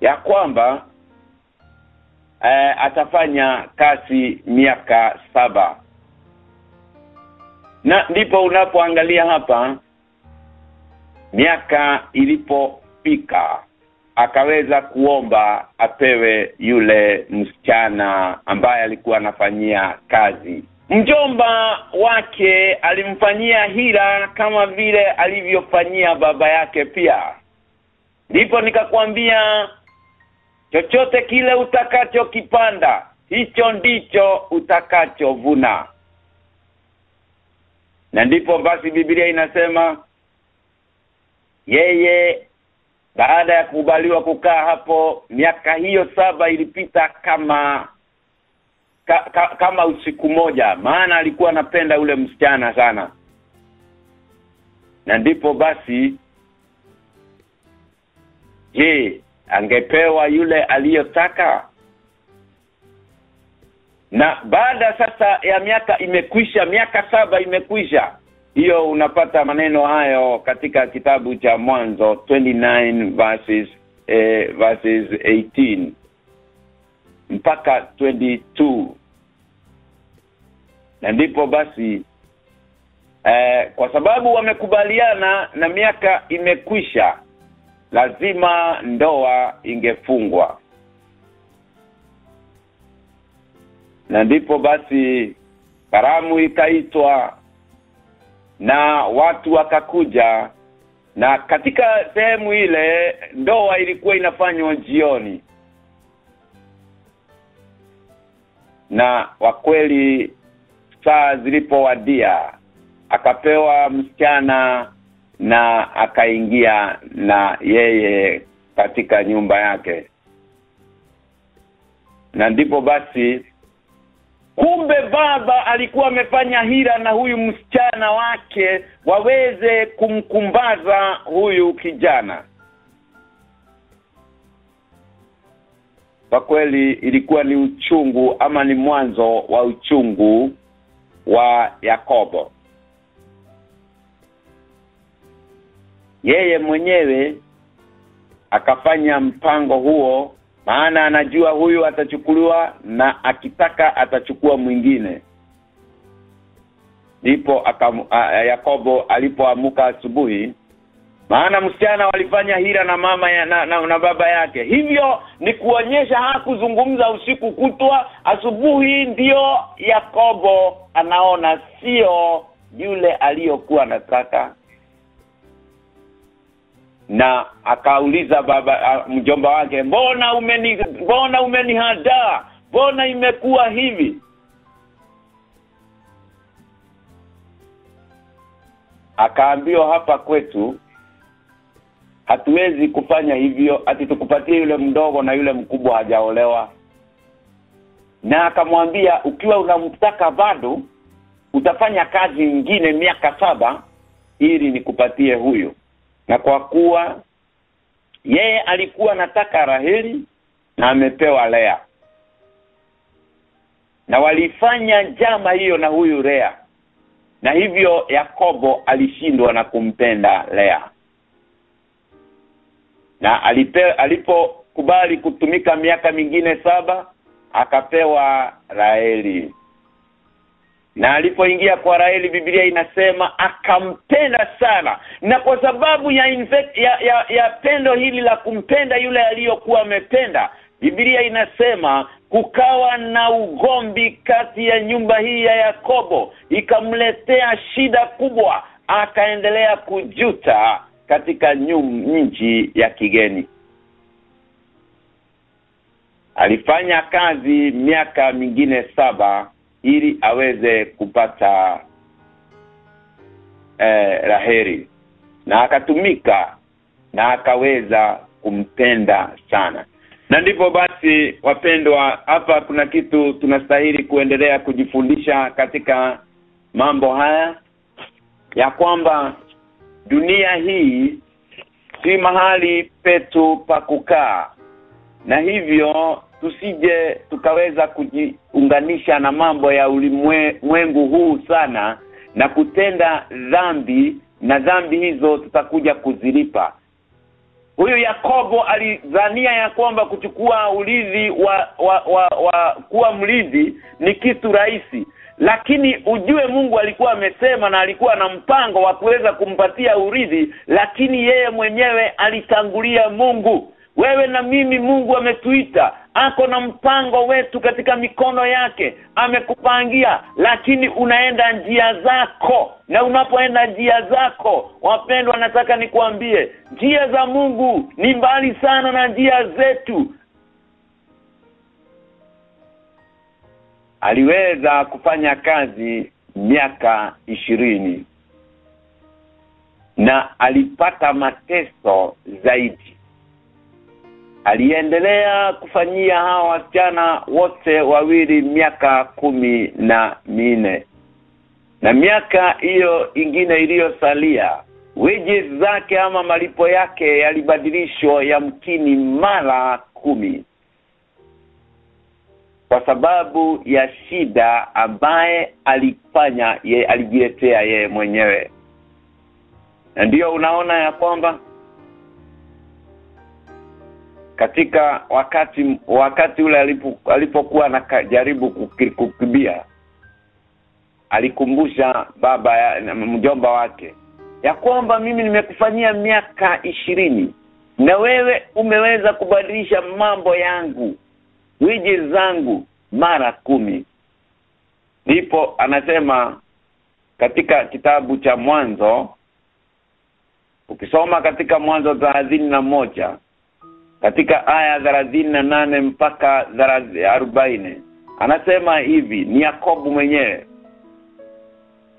ya kwamba eh, atafanya kazi miaka saba na ndipo unapoangalia hapa miaka ilipopika akaweza kuomba apewe yule msichana ambaye alikuwa anafanyia kazi. Mjomba wake alimfanyia hila kama vile alivyofanyia baba yake pia. Ndipo nikakwambia chochote kile utakachokipanda hicho ndicho utakachovuna na ndipo basi Biblia inasema yeye baada ya kubaliwa kukaa hapo miaka hiyo saba ilipita kama ka, ka, kama usiku moja. Maana alikuwa anapenda ule msichana sana. Na ndipo basi je angepewa yule aliyotaka na baada sasa ya miaka imekwisha miaka saba imekwisha hiyo unapata maneno hayo katika kitabu cha mwanzo 29 verses eh, verses 18 mpaka 22 na ndipo basi eh, kwa sababu wamekubaliana na miaka imekwisha lazima ndoa ingefungwa na ndipo basi karamu ikaitwa na watu wakakuja na katika sehemu ile ndoa ilikuwa inafanywa jioni. Na wakweli saa zilipowadia akapewa msichana na akaingia na yeye katika nyumba yake. Na ndipo basi kumbe baba alikuwa amefanya hila na huyu msichana wake waweze kumkumbaza huyu kijana. Kwa kweli ilikuwa ni uchungu ama ni mwanzo wa uchungu wa Yakobo. Yeye mwenyewe akafanya mpango huo maana anajua huyu atachukuliwa na akitaka atachukua mwingine. Ndipo Yakobo alipoamuka asubuhi maana msichana walifanya hila na mama ya, na, na, na baba yake. Hivyo ni kuonyesha hakuzungumza usiku kutwa. Asubuhi ndio Yakobo anaona sio yule aliyokuwa anataka na akauliza baba mjomba wake mbona umeni mbona umenihadaa? Mbona imekuwa hivi? Akaambiwa hapa kwetu hatuwezi kufanya hivyo ati tukupatie yule mdogo na yule mkubwa hajaolewa. Na akamwambia ukiwa unamtaka bado utafanya kazi nyingine miaka saba ili nikupatie huyu na kwa kuwa yeye alikuwa anataka Raheli na amepewa Lea na walifanya jama hiyo na huyu Lea na hivyo Yakobo alishindwa na kumpenda Lea na alipe, alipokubali kutumika miaka mingine saba akapewa Raheli na alipoingia kwa Raheli Biblia inasema akampenda sana. Na kwa sababu ya, infect, ya ya ya pendo hili la kumpenda yule aliyokuwa amependa Biblia inasema kukawa na ugombi kati ya nyumba hii ya Yakobo ikamletea shida kubwa. Akaendelea kujuta katika nchi ya kigeni. Alifanya kazi miaka mingine saba ili aweze kupata eh, Raheli na akatumika na akaweza kumpenda sana. Na ndipo basi wapendwa hapa kuna kitu tunastahili kuendelea kujifundisha katika mambo haya. Ya kwamba dunia hii si mahali petu pa kukaa. Na hivyo tusije tukaweza kujiunganisha na mambo ya ulimwengu huu sana na kutenda dhambi na dhambi hizo tutakuja kuzilipa. Huyu Yakobo alidhania ya kwamba kuchukua ulizi wa, wa, wa, wa kuwa mlizi ni kitu rahisi. Lakini ujue Mungu alikuwa amesema na alikuwa na mpango wa kuweza kumpatia urithi lakini yeye mwenyewe alitangulia Mungu. Wewe na mimi Mungu ametuita ako na mpango wetu katika mikono yake amekupangia lakini unaenda njia zako. Na unapoenda njia zako wapendwa nataka nikuambie njia za Mungu ni mbali sana na njia zetu. Aliweza kufanya kazi miaka ishirini na alipata mateso zaidi aliendelea kufanyia hawa wasichana wote wawili miaka kumi na mine na miaka hiyo ingine iliyosalia wages zake ama malipo yake yalibadilishwa ya mkini mara kumi. Kwa sababu ya shida ambaye alifanya ye, alijiletea yeye mwenyewe. Na ndiyo unaona ya kwamba katika wakati wakati ule alipo, alipokuwa anajaribu kukibia alikumbusha baba ya, mjomba wake ya kwamba mimi nimekufanyia miaka ishirini na wewe umeweza kubadilisha mambo yangu wiji zangu mara kumi. Ndipo anasema katika kitabu cha mwanzo ukisoma katika mwanzo thelathini na moja katika aya thelathini na nane mpaka arobaini. Anasema hivi ni Yakobo mwenyewe.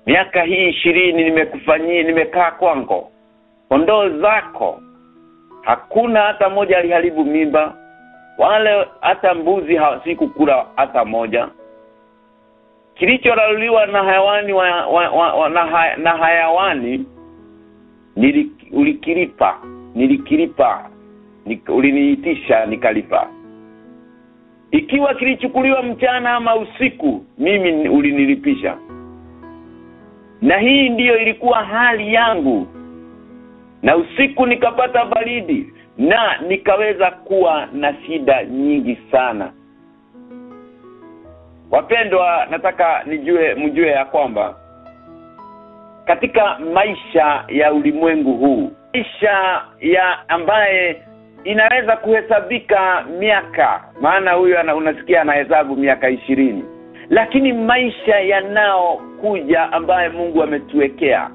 Miaka hii ishirini nimekufanyia nimekaa kwango kondoo zako hakuna hata moja aliharibu mimba wale hata mbuzi hasikukula hata moja. Kilicholaluliwa na hayawani wa, wa, wa, wa, na, haya, na hayawani nilikilipa nilikilipa uliniitisha nikalipa. Ikiwa kilichukuliwa mchana ama usiku mimi ulinilipisha. Na hii ndiyo ilikuwa hali yangu. Na usiku nikapata baridi na nikaweza kuwa na shida nyingi sana. Wapendwa nataka nijue mjue ya kwamba katika maisha ya ulimwengu huu maisha ya ambaye inaweza kuhesabika miaka. Maana huyo unasikia anahesabu miaka ishirini. Lakini maisha yanaokuja ambaye Mungu ametuwekea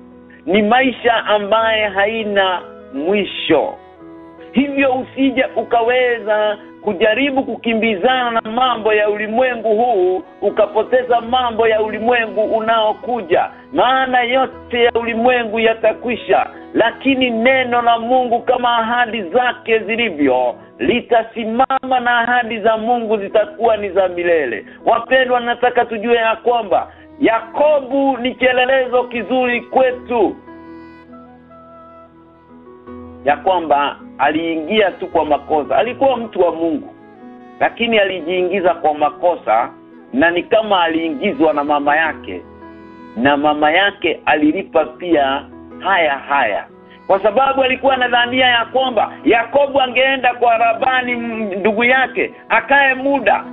ni maisha ambaye haina mwisho. Hivyo usije ukaweza kujaribu kukimbizana na mambo ya ulimwengu huu ukapoteza mambo ya ulimwengu unaokuja. Maana yote ya ulimwengu yatakwisha lakini neno la Mungu kama ahadi zake zilivyo litasimama na ahadi za Mungu zitakuwa ni za milele. Wapendwa nataka tujue ya kwamba Yakobu ni kielelezo kizuri kwetu ya kwamba aliingia tu kwa makosa. Alikuwa mtu wa Mungu lakini alijiingiza kwa makosa na ni kama aliingizwa na mama yake na mama yake alilipa pia haya haya kwa sababu alikuwa na dhania ya kwamba Yakobo angeenda kwa Rabani ndugu yake akae muda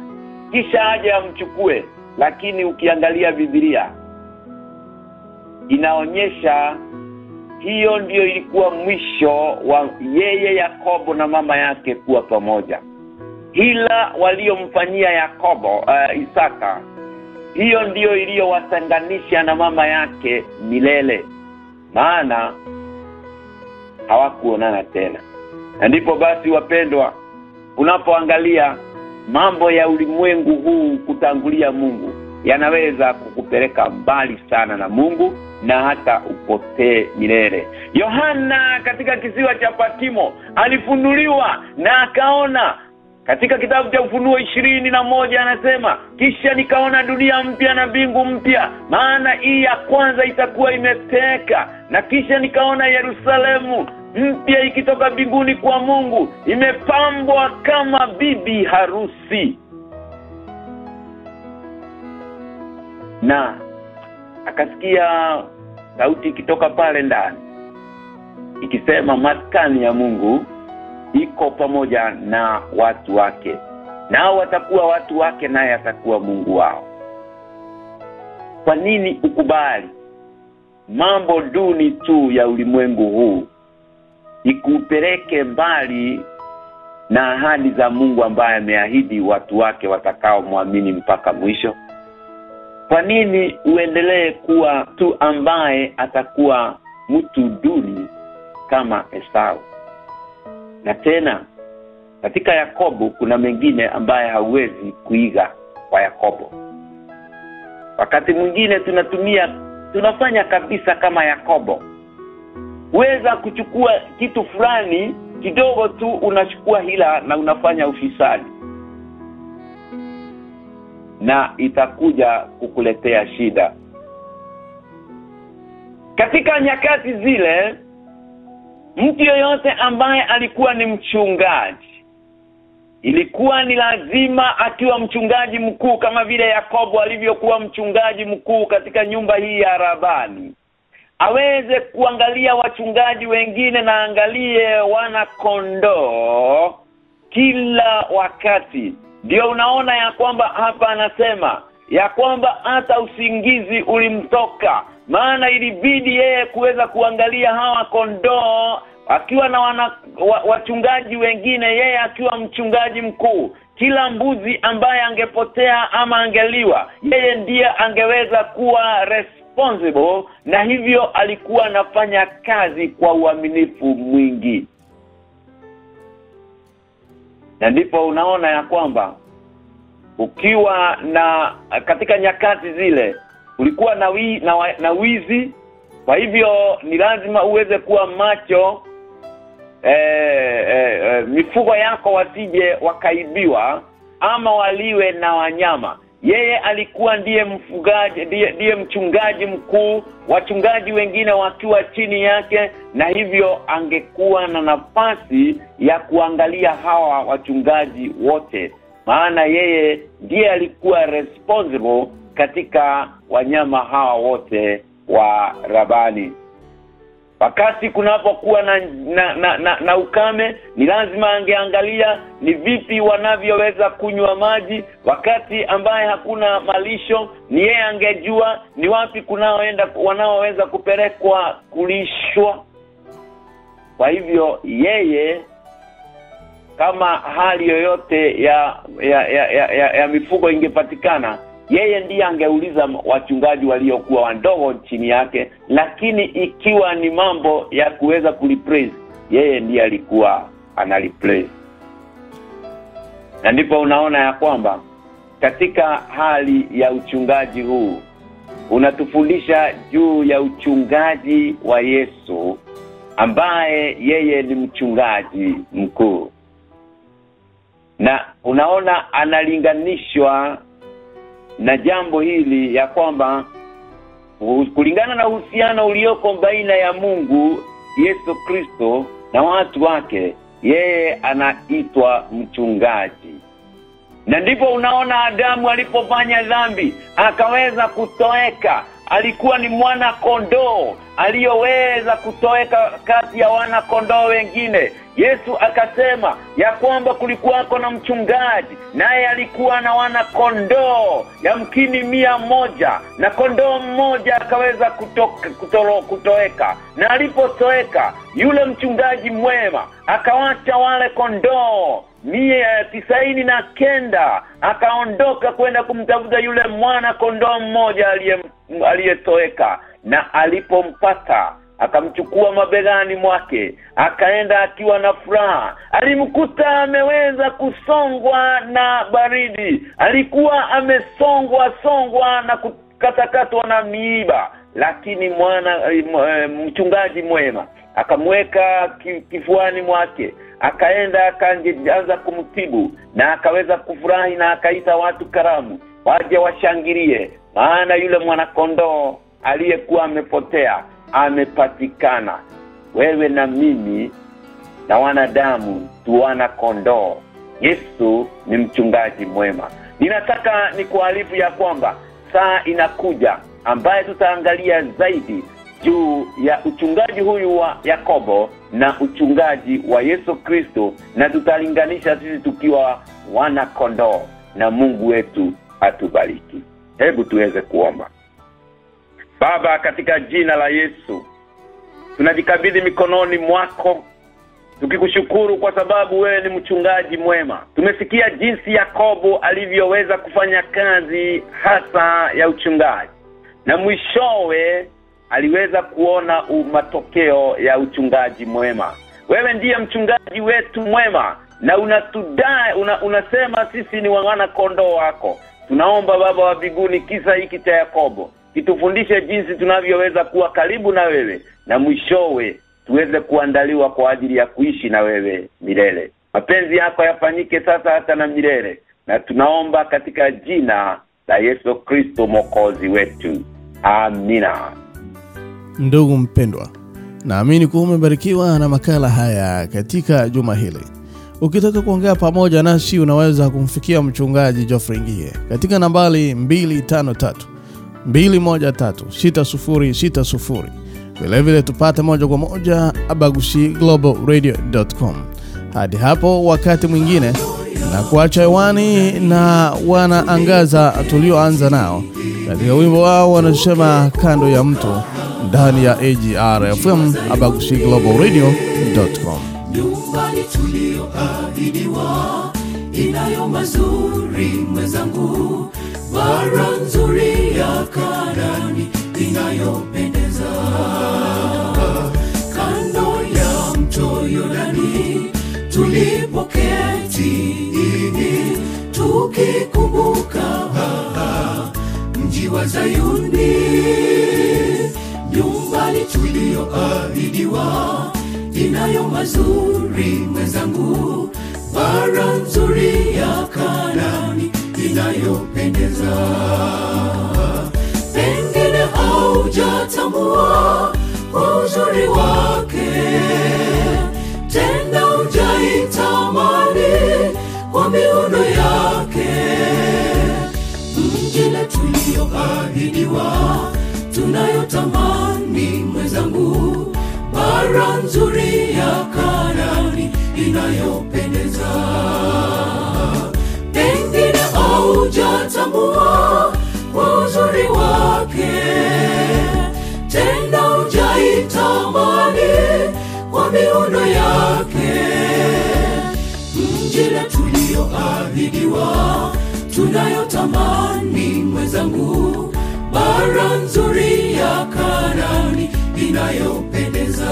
kisha aje amchukue. Lakini ukiangalia Biblia inaonyesha hiyo ndiyo ilikuwa mwisho wa yeye Yakobo na mama yake kuwa pamoja. Hila waliomfanyia Yakobo uh, Isaka hiyo ndiyo iliyowatanganisha na mama yake milele. Maana hawakuonana tena. Na ndipo basi wapendwa unapoangalia mambo ya ulimwengu huu kutangulia Mungu yanaweza kukupeleka mbali sana na Mungu na hata upotee milele. Yohana katika kisiwa cha Patimo alifunuliwa na akaona. Katika kitabu cha ufunuo ishirini na moja anasema kisha nikaona dunia mpya na mbingu mpya maana hii ya kwanza itakuwa imeteka. Na kisha nikaona Yerusalemu mpya ikitoka mbinguni kwa Mungu imepambwa kama bibi harusi na akasikia sauti ikitoka pale ndani ikisema maskani ya Mungu iko pamoja na watu wake nao watakuwa watu wake naye atakuwa Mungu wao. Kwa nini ukubali mambo duni tu ya ulimwengu huu ikupeleke mbali na ahadi za Mungu ambaye ameahidi watu wake watakao muamini mpaka mwisho kwa nini uendelee kuwa mtu ambaye atakuwa mtu duni kama Esau? Na tena katika Yakobo kuna mengine ambaye hauwezi kuiga kwa Yakobo. Wakati mwingine tunatumia tunafanya kabisa kama Yakobo. Weza kuchukua kitu fulani kidogo tu unachukua hila na unafanya ufisadi na itakuja kukuletea shida. Katika nyakati zile mtu yoyote ambaye alikuwa ni mchungaji ilikuwa ni lazima akiwa mchungaji mkuu kama vile Yakobo alivyokuwa mchungaji mkuu katika nyumba hii ya Rabani aweze kuangalia wachungaji wengine na angalie wana kondoo kila wakati ndio unaona ya kwamba hapa anasema ya kwamba hata usingizi ulimtoka. Maana ilibidi yeye kuweza kuangalia hawa kondoo akiwa na wana, wa, wachungaji wengine yeye akiwa mchungaji mkuu. Kila mbuzi ambaye angepotea ama angeliwa yeye ndiye angeweza kuwa responsible na hivyo alikuwa anafanya kazi kwa uaminifu mwingi na ndipo unaona ya kwamba ukiwa na katika nyakati zile ulikuwa na, wi, na, na wizi. Kwa hivyo ni lazima uweze kuwa macho e, e, e, mifugo yako wasije wakaibiwa ama waliwe na wanyama yeye alikuwa ndiye mfugaji ndiye, ndiye mchungaji mkuu wachungaji wengine wakiwa chini yake na hivyo angekuwa na nafasi ya kuangalia hawa wachungaji wote. Maana yeye ndiye alikuwa responsible katika wanyama hawa wote wa rabani wakati kunapokuwa na na, na, na na ukame ni lazima angeangalia ni vipi wanavyoweza kunywa maji. Wakati ambaye hakuna malisho ni yeye angejua ni wapi kunaoenda wanaoweza kupelekwa kulishwa. Kwa hivyo yeye kama hali yoyote ya ya ya, ya, ya, ya mifugo ingepatikana yeye ndiye angeuliza wachungaji waliokuwa wandogo chini yake lakini ikiwa ni mambo ya kuweza kulipraise yeye ndiye alikuwa analipraise. Na ndipo unaona ya kwamba katika hali ya uchungaji huu unatufundisha juu ya uchungaji wa Yesu ambaye yeye ni mchungaji mkuu. Na unaona analinganishwa na jambo hili ya kwamba kulingana na uhusiano ulioko baina ya Mungu Yesu Kristo na watu wake yeye anaitwa mchungaji. Na ndipo unaona Adamu alipofanya dhambi akaweza kutoweka alikuwa ni mwana kondoo aliyoweza kutoweka kati ya wana kondoo wengine. Yesu akasema ya kwamba kulikuwako na mchungaji naye alikuwa na wana kondoo yamkini mia moja na kondoo mmoja akaweza kutoka, kutoro, kutoweka. Na alipotoweka yule mchungaji mwema akawacha wale kondoo mia tisaini na kenda akaondoka kwenda kumtafuta yule mwana kondoo mmoja aliye aliyetoweka na alipompata akamchukua mabegani mwake akaenda akiwa na furaha. Alimkuta ameweza kusongwa na baridi. Alikuwa amesongwa songwa na kukatakatwa na miiba. Lakini mwana eh, eh, mchungaji mwema akamweka kifuani mwake akaenda akaanza kumtibu na akaweza kufurahi na akaita watu karamu waje washangilie maana yule mwanakondoo aliyekuwa amepotea amepatikana. Wewe na mimi na wanadamu tu wana kondoo. Yesu ni mchungaji mwema. Ninataka ni nikuarifu ya kwamba saa inakuja ambaye tutaangalia zaidi juu ya uchungaji huyu wa Yakobo na uchungaji wa Yesu Kristo na tutalinganisha sisi tukiwa wana kondoo na Mungu wetu atubariki hebu tuweze kuomba. Baba katika jina la Yesu tunajikabidhi mikononi mwako tukikushukuru kwa sababu wewe ni mchungaji mwema. Tumesikia jinsi Yakobo alivyoweza kufanya kazi hasa ya uchungaji na mwishowe aliweza kuona matokeo ya uchungaji mwema. Wewe ndiye mchungaji wetu mwema na unatudai una, unasema sisi ni wana kondoo wako tunaomba baba wa biguni kisa hiki cha Yakobo. Kitufundishe jinsi tunavyoweza kuwa karibu na wewe na mwishowe tuweze kuandaliwa kwa ajili ya kuishi na wewe milele. Mapenzi yako yafanyike sasa hata na milele. Na tunaomba katika jina la Yesu Kristo mwokozi wetu. Amina. Ndugu mpendwa, naamini kuwa umebarikiwa na makala haya katika juma hili. Ukitaka kuongea pamoja nasi unaweza kumfikia mchungaji Geoffrey Ngie katika nambari 253 213 6060. Vilevile tupate moja kwa moja abagushiglobalradio.com. Hadi hapo wakati mwingine na kuacha hewani na wanaangaza tulioanza nao katika wimbo wao wanasema kando ya mtu ndani ya AGR FM nyumbani tulioahidiwa inayo mazuri mwenzangu bara nzuri ya Kanani inayopendeza. Kando ya mto yordani tulipoketi tukikumbuka mji wa zayuni nyumbani tulioahidiwa inayo mazuri mwenzangu. Bara nzuri ya kanani inayopendeza. Pengine haujatambua kwa uzuri wake. Tena ujaitamani kwa miundo yake. Mjile tuliyoahidiwa, tunayotamani mwenzangu bara nzuri ya kanani inayopendeza. Pengine haujatambua uzuri wake tena ujaitamani kwa miundo yake. Mjile tulioahidiwa tunayotamani mwenzangu bara nzuri ya kanani inayopendeza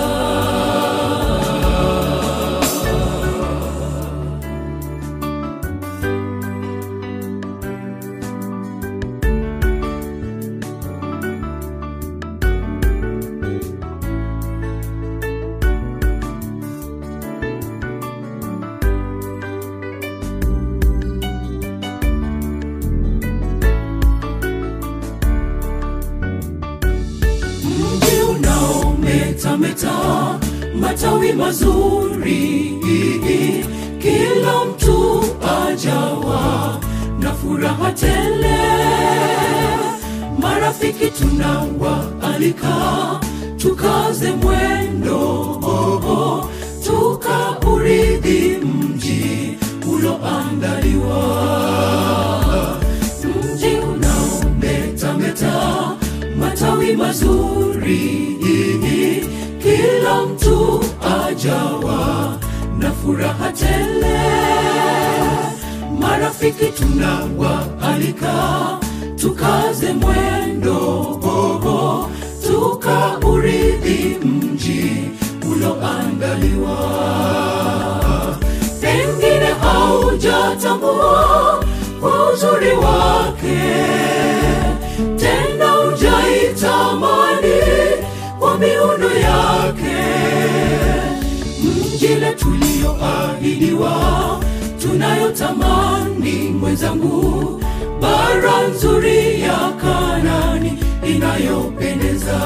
unaometameta matawi mazuri. Kila mtu ajawa na furaha tele. Marafiki tunawaalika tukaze mwendo. Oh, oh, tukauridhi mji uloandaliwa mji unaometameta matawi mazuri kila mtu ajawa na furaha tele. Marafiki tunawaalika tukaze mwendo bobo tukauridhi mji uloandaliwa pengine haujatambua kwa uzuri wake tena ujaitamani miundo yake. Mji mjile tuliyoahidiwa tunayotamani mwenzangu. Bara nzuri ya kanani inayopendeza.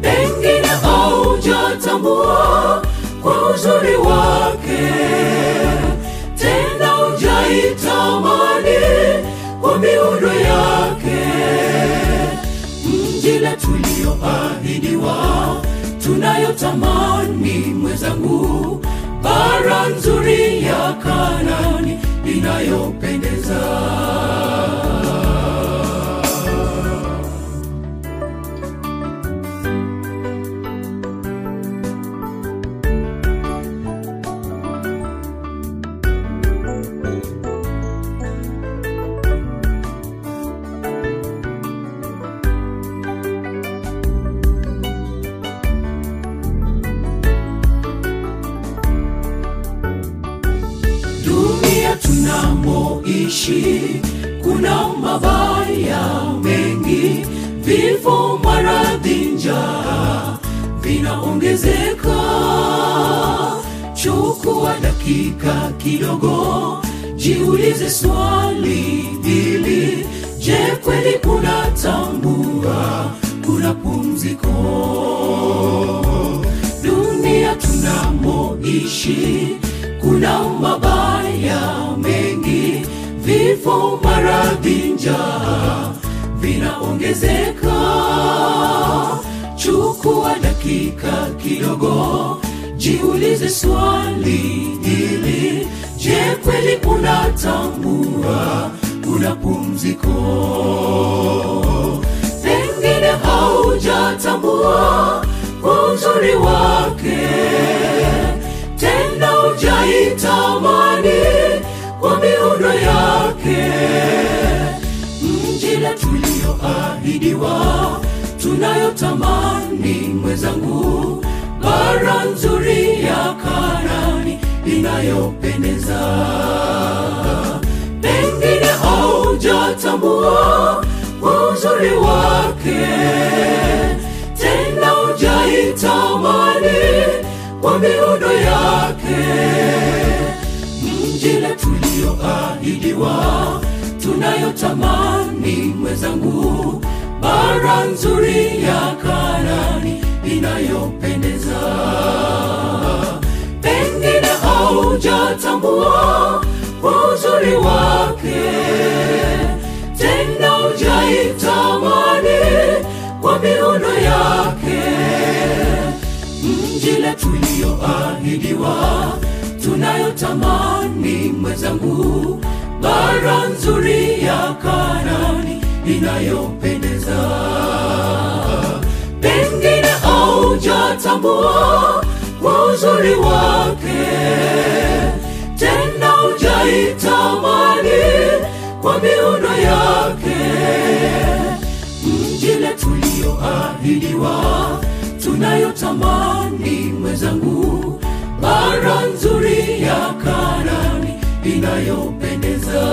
Pengine aujatambua kwa uzuri wake. Tena ujaitamani kwa miundo yake mjile tuliyoahidiwa, tunayotamani mwenzangu. Bara nzuri ya kanani inayopendeza tunamoishi kuna mabaya mengi vifo maradhi njaa vinaongezeka. Chukua dakika kidogo jiulize swali hili. Je kweli unatambua kuna pumziko? Dunia tunamoishi kuna mabaya mengi vifo maradhi njaa vinaongezeka. Chukua dakika kidogo jiulize swali hili. Je kweli unatambua una pumziko? Pengine haujatambua uzuri wake tena ujaitamani kwa miundo yake. Mjile tulioahidiwa tunayotamani mwenzangu bara nzuri ya karani inayopendeza. Pengine aujatambua haujatambua uzuri wake tena ujaitamani kwa miundo yake. Mjile tulioahidiwa tunayotamani mwenzangu. Bara nzuri ya Kanani inayopendeza. Pengine haujatambua uzuri wake. Tena ujaitamani kwa miundo yake mjile tuliyoahidiwa, tunayotamani mwenzangu bara nzuri ya kanani inayopendeza. Pengine haujatambua uzuri wake tena ujaitamani kwa miundo yake. Mjile tulioahidiwa tunayotamani mwenzangu, bara nzuri ya Kanani inayopendeza.